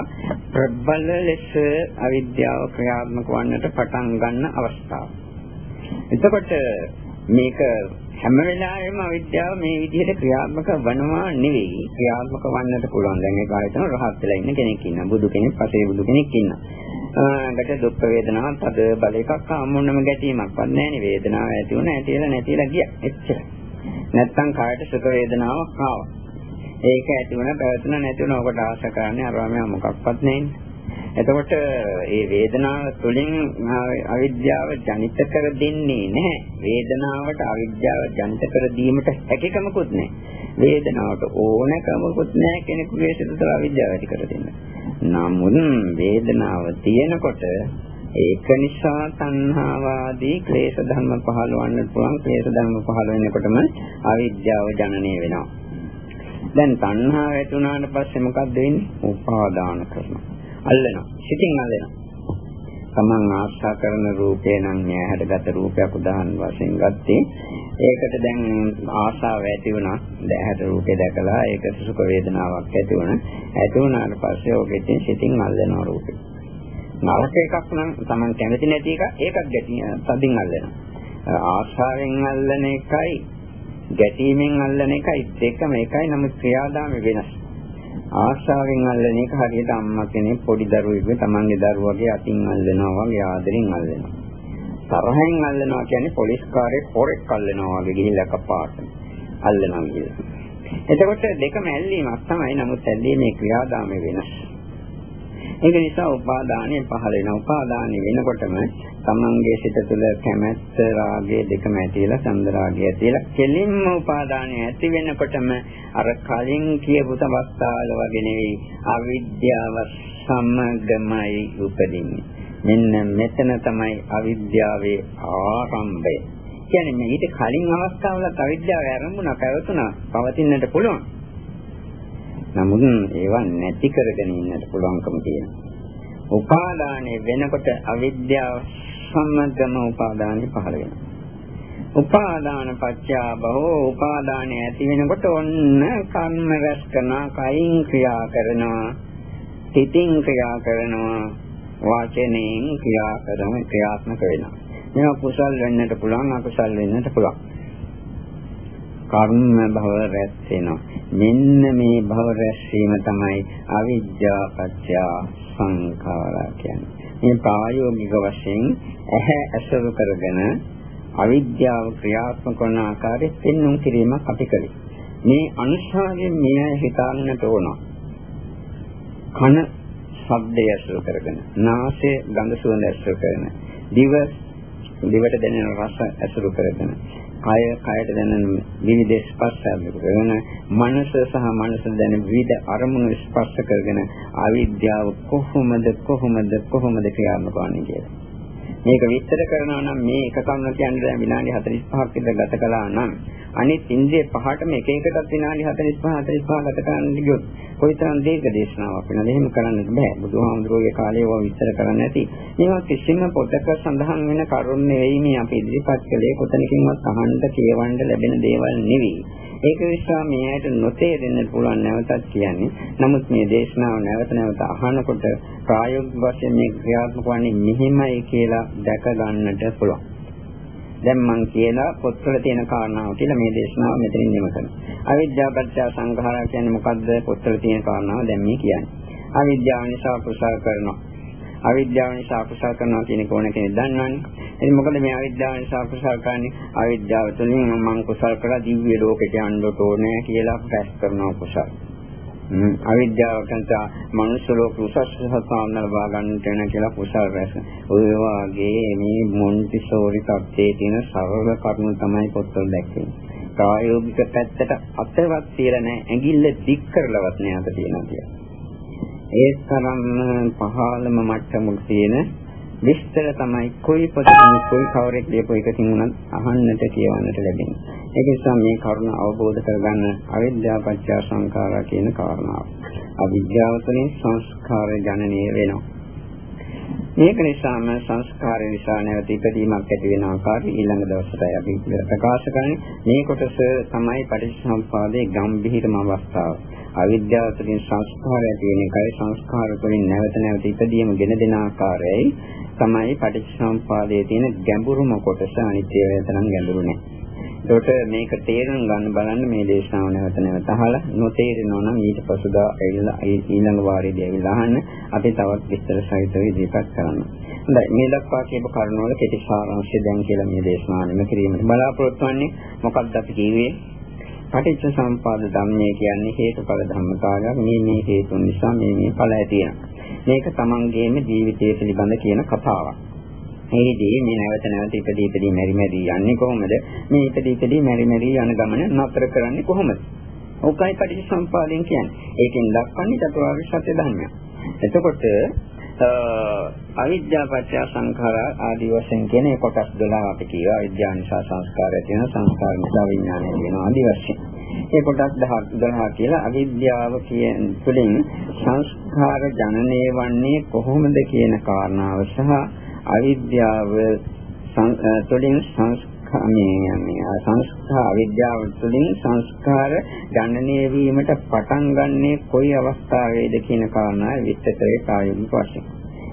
ප්‍රබල ලෙස අවිද්‍යාව ක්‍රියාත්මක වන්නට පටන් ගන්න අවස්ථාව. එතකොට මේක හැම වෙලාවෙම අවිද්‍යාව මේ විදිහට ක්‍රියාත්මක වනවා නෙවෙයි ක්‍රියාත්මක වන්නට පුළුවන්. දැන් ඒක ආයතන රහත් වෙලා ඉන්න කෙනෙක් ඉන්නවා. බුදු කෙනෙක්, පසේ බුදු කෙනෙක් ඉන්නවා. කට දුක් වේදනාවක් තද බල එකක් ආමුන්නම ගැටීමක්වත් නැහැ නේ වේදනාව ඇති වුණා ඇතිලා නැතිලා ගියා එච්චරයි නැත්තම් කායට සුඛ වේදනාවක් ආවා ඒක ඇති වුණා පැවතුණා නැති වුණා ඔකට ආශ කරන්නේ අරවම මොකක්වත් නැහැ එතකොට මේ වේදනාව තුළින් අවිද්‍යාව ජනිත කර දෙන්නේ නැහැ. වේදනාවට අවිද්‍යාව ජනිත කර දීමට හැකියාවකුත් නැහැ. වේදනාවට ඕනකමකුත් නැහැ කෙනෙකුගේ සිත තුළ අවිද්‍යාව ඇති කර දෙන්න. නමුත් වේදනාව තියෙනකොට ඒක නිසා තණ්හාවාදී ක්ලේශ ධර්ම පහළවන්න පුළුවන් ක්ලේශ ධර්ම පහළ වෙනකොටම අවිද්‍යාව ජනනය වෙනවා. දැන් තණ්හාව ඇති වුණාට පස්සේ මොකක්ද වෙන්නේ? උපාදාන කරනවා. අල්ලනවා. සිතින් අල්ලනවා. තමන් ආශා කරන රූපේ නම් මේ හැඩගත රූපයක් උදාහරණ වශයෙන් ගත්තේ. ඒකට දැන් ආශාව ඇති වුණා. දැහැට රූපේ දැකලා ඒක සුඛ වේදනාවක් ඇති වුණා. ඇති වුණාට පස්සේ ඔකෙන් සිතින් අල්ලනවා රූපේ. නරක එකක් නම් තමන් කැමති නැති එක ඒකත් ගැටි තදින් අල්ලනවා. ආශාවෙන් අල්ලන එකයි ගැටීමෙන් අල්ලන එකයි. දෙකම එකයි නමුත් ක්‍රියාදාම වෙනස්. ආශාවෙන් අල්ලන එක හරියට අම්මා කෙනෙක් පොඩි දරුවෙකුගේ තමන්ගේ දරුවගේ අතින් අල්ලනවා වගේ ආදරෙන් අල්ලනවා. තරහෙන් අල්ලනවා කියන්නේ පොලිස් කාර්යයක් පොරෙක් අල්ලනවා වගේ ගිහිල්ලා කපාට අල්ලනවා කියලා. එතකොට දෙකම ඇල්ලීමක් තමයි නමුත් ඇල්ලීමේ ක්‍රියාදාමය වෙනස්. ඒක නිසා උපාදානය පහළ වෙනවා. උපාදානය වෙනකොටම තමන්ගේ සිත තුළ කැමැත්ත රාගය දෙකම ඇතිලා සම්ද රාගය ඇතිලා කෙලින්ම උපාදානය ඇති වෙනකොටම අර කලින් කියපු තවස්තාවල වගේ නෙවෙයි අවිද්‍යාව සමගමයි උපදින්නේ. මෙන්න මෙතන තමයි අවිද්‍යාවේ ආරම්භය. කියන්නේ මේ ඊට කලින් අවස්ථාවල අවිද්‍යාව ආරම්භුණා පැවතුණා පවතින්නට පුළුවන්. නමුත් ඒවා නැති කරගෙන ඉන්නට පුළුවන්කම තියෙනවා. උපාදානය වෙනකොට අවිද්‍යාව සම්මතම උපාදානෙ පහළ වෙනවා. උපාදාන පත්‍යා බහෝ උපාදානය ඇති වෙනකොට ඔන්න කර්ම රැස් කරනවා, කයින් ක්‍රියා කරනවා, සිතින් ක්‍රියා කරනවා, වාචනෙන් ක්‍රියා කරන ක්‍රියාත්මක වෙනවා. මේවා කුසල් වෙන්නට පුළුවන්, අකුසල් වෙන්නට පුළුවන්. කර්ම භව රැස් වෙනවා. මෙන්න මේ භව රැස්වීම තමයි අවිද්‍යා පත්‍ය සංඛාරා කියන්නේ. මේ ප්‍රායෝගික වශයෙන් ඇහැ ඇසුරු කරගෙන අවිද්‍යාව ක්‍රියාත්මක කරන ආකාරය පෙන්වුම් කිරීමක් අපි කළේ. මේ අනුශාසනයෙන් මෙය හිතන්නට ඕන. කන ශබ්දය ඇසුරු කරගෙන, නාසය ගඳ සුවඳ ඇසුරු කරගෙන, දිව දිවට දැනෙන රස ඇසුරු කරගෙන, කය කයට දැනෙන විවිධ ස්පර්ශ කරගෙන මනස සහ මනස දැනෙන විවිධ අරමුණු ස්පර්ශ කරගෙන අවිද්‍යාව කොහොමද කොහොමද කොහොමද ක්‍රියාත්මක වන්නේ කියලා. මේක විස්තර කරනවා නම් මේ එක කන්න කියන්නේ විනාඩි 45ක් විතර ගත කළා නම් අනිත් ඉන්ද්‍රිය පහටම එක එකටත් විනාඩි 45 45 ගත කරන්න ගියොත් කොයිතරම් දීර්ඝ දේශනාවක් වෙනවද? එහෙම කරන්න බෑ. බුදුහාමුදුරුවෝගේ කාලේ ඒවා විස්තර කරන්න නැති මේවා කිසිම පොතක සඳහන් වෙන කරුණ නෙවෙයි මේ අපි ඉදිරිපත් කළේ. කොතනකින්වත් අහන්න කියවන්න ලැබෙන දේවල් නෙවෙයි. ඒක නිසා මේ ඇයට නොතේරෙන්න පුළුවන් නැවතත් කියන්නේ. නමුත් මේ දේශනාව නැවත නැවත අහනකොට ප්‍රායෝගික වශයෙන් මේ ක්‍රියාත්මක වන්නේ මෙහෙමයි කියලා දැක ගන්නට පුළුවන්. දැන් මම කියලා පොත්වල තියෙන කාරණාව කියලා මේ දේශනාව මෙතනින් නිම කරනවා. අවිද්‍යාව පත්‍ය සංඛාරා කියන්නේ මොකද්ද? පොත්වල තියෙන කාරණාව දැන් මේ කියන්නේ. අවිද්‍යාව නිසා කුසල කරනවා. අවිද්‍යාව නිසා කුසල කරනවා කියන එක ඕන කෙනෙක් දන්නවනේ. ඉතින් මොකද මේ අවිද්‍යාව නිසා කුසල කරන්නේ? අවිද්‍යාව තුළින් මම කුසල කරලා දිව්‍ය ලෝකෙට යන්න ඕනේ කියලා ප්‍රැස් කරනවා කුසල. අවිද්‍යාව නිසා මනුෂ්‍ය ලෝක උසස් සත්‍යාවන ලබා ගන්නට වෙන කියලා කුසල රැස්. ඔය වාගේ මේ මොන්ටිසෝරි තත්ත්වයේ තියෙන සරල කරුණු තමයි පොත්වල දැක්කේ. ප්‍රායෝගික පැත්තට අතවත් තියලා නැහැ. ඇඟිල්ල දික් කරලවත් නෑ අත තියෙනවා කියලා. ඒ තරම් පහළම මට්ටමක තියෙන විස්තර තමයි කොයි පොතකින් කොයි කවරෙක් ලියපු එකකින් උනත් අහන්නට කියවන්නට ලැබෙන්නේ. ඒක නිසා මේ කරුණ අවබෝධ කරගන්න අවිද්‍යාව පත්‍ය සංඛාරා කියන කාරණාව. අවිද්‍යාව තුළින් සංස්කාර ජනනය වෙනවා. මේක නිසාම සංස්කාරය නිසා නැවත ඉපදීමක් ඇති වෙන ආකාරය ඊළඟ දවසටයි අපි ප්‍රකාශ කරන්නේ. මේ කොටස තමයි පටිච්චසමුප්පාදයේ ගැඹිරම අවස්ථාව. අවිද්‍යාව තුළින් සංස්කාරය ඇති වෙන එකයි. සංස්කාර තුළින් නැවත නැවත ඉදීම ගෙන දෙන ආකාරයයි තමයි පටිච්චසමුපාදයේ තියෙන ගැඹුරුම කොටස. අනිත්‍ය වේතනම් ගැඹුරු නෑ. ඒකට මේක තේරුම් ගන්න බලන්න මේ දේශනාව නැවත නැවත අහලා නොතේරෙනවා නම් ඊට පසුදා ඇවිල්ලා ඊළඟ වාරයේදී ඇවිල්ලා අහන්න. අපි තවත් විස්තර සහිතව ඉදිරිපත් කරනවා. හොඳයි. මේ දක්වා කියපු කරුණවල කෙටි සාරාංශය දැන් කියලා මේ දේශනාව නිම කිරීමට බලාපොරොත්තු වෙන්නේ මොකක්ද අපි කිව්වේ? පටිච්ච සම්පාද ධර්මය කියන්නේ හේතුඵල ධර්මතාවයක්. මේ මේ හේතුන් නිසා මේ මේ ඵල ඇතිවෙනවා. මේක තමන්ගේම ජීවිතය පිළිබඳ කියන කතාවක්. මේදී මේ නැවත නැවත ඉපදී ඉපදී මෙරි මෙරි යන්නේ කොහොමද? මේ ඉපදී ඉපදී මෙරි මෙරි යන ගමන නතර කරන්නේ කොහොමද? ඕකයි පටිච්ච සම්පාදයෙන් කියන්නේ. ඒකෙන් දක්වන්නේ චතුරාර්ය සත්‍ය ධර්මය. එතකොට අවිද්‍යාව පත්‍ය සංඛාර ආදී වශයෙන් කියන කොටස් 12 අපි කියවා අවිද්‍යාව නිසා සංස්කාරය තියෙන සංස්කාර නිසා විඥානය වෙනවා ආදී වශයෙන්. ඒ කොටස් 12 කියලා අවිද්‍යාව කියන තුළින් සංස්කාර ජනනය වන්නේ කොහොමද කියන කාරණාව සහ අවිද්‍යාව තුළින් සංස්කාර මේ සංස්කාර අවිද්‍යාව තුළින් සංස්කාර ජනනය වීමට පටන් ගන්නේ කොයි අවස්ථාවේද කියන කාරණාව විස්තරේ කායික වශයෙන්.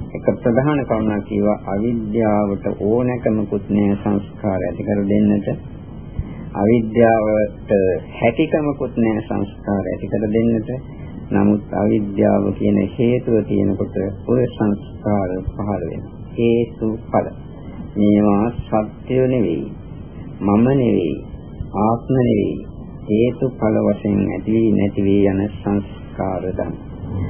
එක ප්‍රධාන කාරණා කියවා අවිද්‍යාවට ඕනකමකුත් නෑ සංස්කාර ඇති කර දෙන්නට. අවිද්‍යාවට හැකියකමකුත් නෑ සංස්කාර ඇති කර දෙන්නට. නමුත් අවිද්‍යාව කියන හේතුව තියෙනකොට ඔය සංස්කාර පහළ වෙනවා. හේතු ඵල. මේවා සත්‍ය නෙවෙයි. මම නෙවෙයි. ආත්ම නෙවෙයි. හේතු ඵල වශයෙන් ඇති වී නැති වී යන සංස්කාර ධර්ම.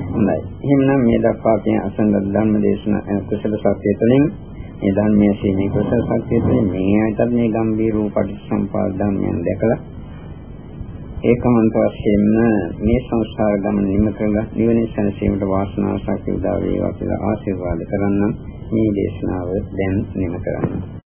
හොඳයි. එහෙනම් මේ දක්වා තියෙන අසංගත ධර්ම දේශනා කුසල සත්‍ය තුළින් මේ ධර්මයේ සීමේ කුසල සත්‍ය තුළින් මේ ආයතන මේ ගම්බීර රූප පටිච්චසම්පාද ධර්මයන් දැකලා ඒකමන්ත වශයෙන්ම මේ සංසාර ගමන නිම කරලා නිවන සැනසීමට වාසනාව ශක්තිය උදා වේවා කියලා ආශිර්වාද කරන්නම් මේ දේශනාව දැන් නිම කරන්න.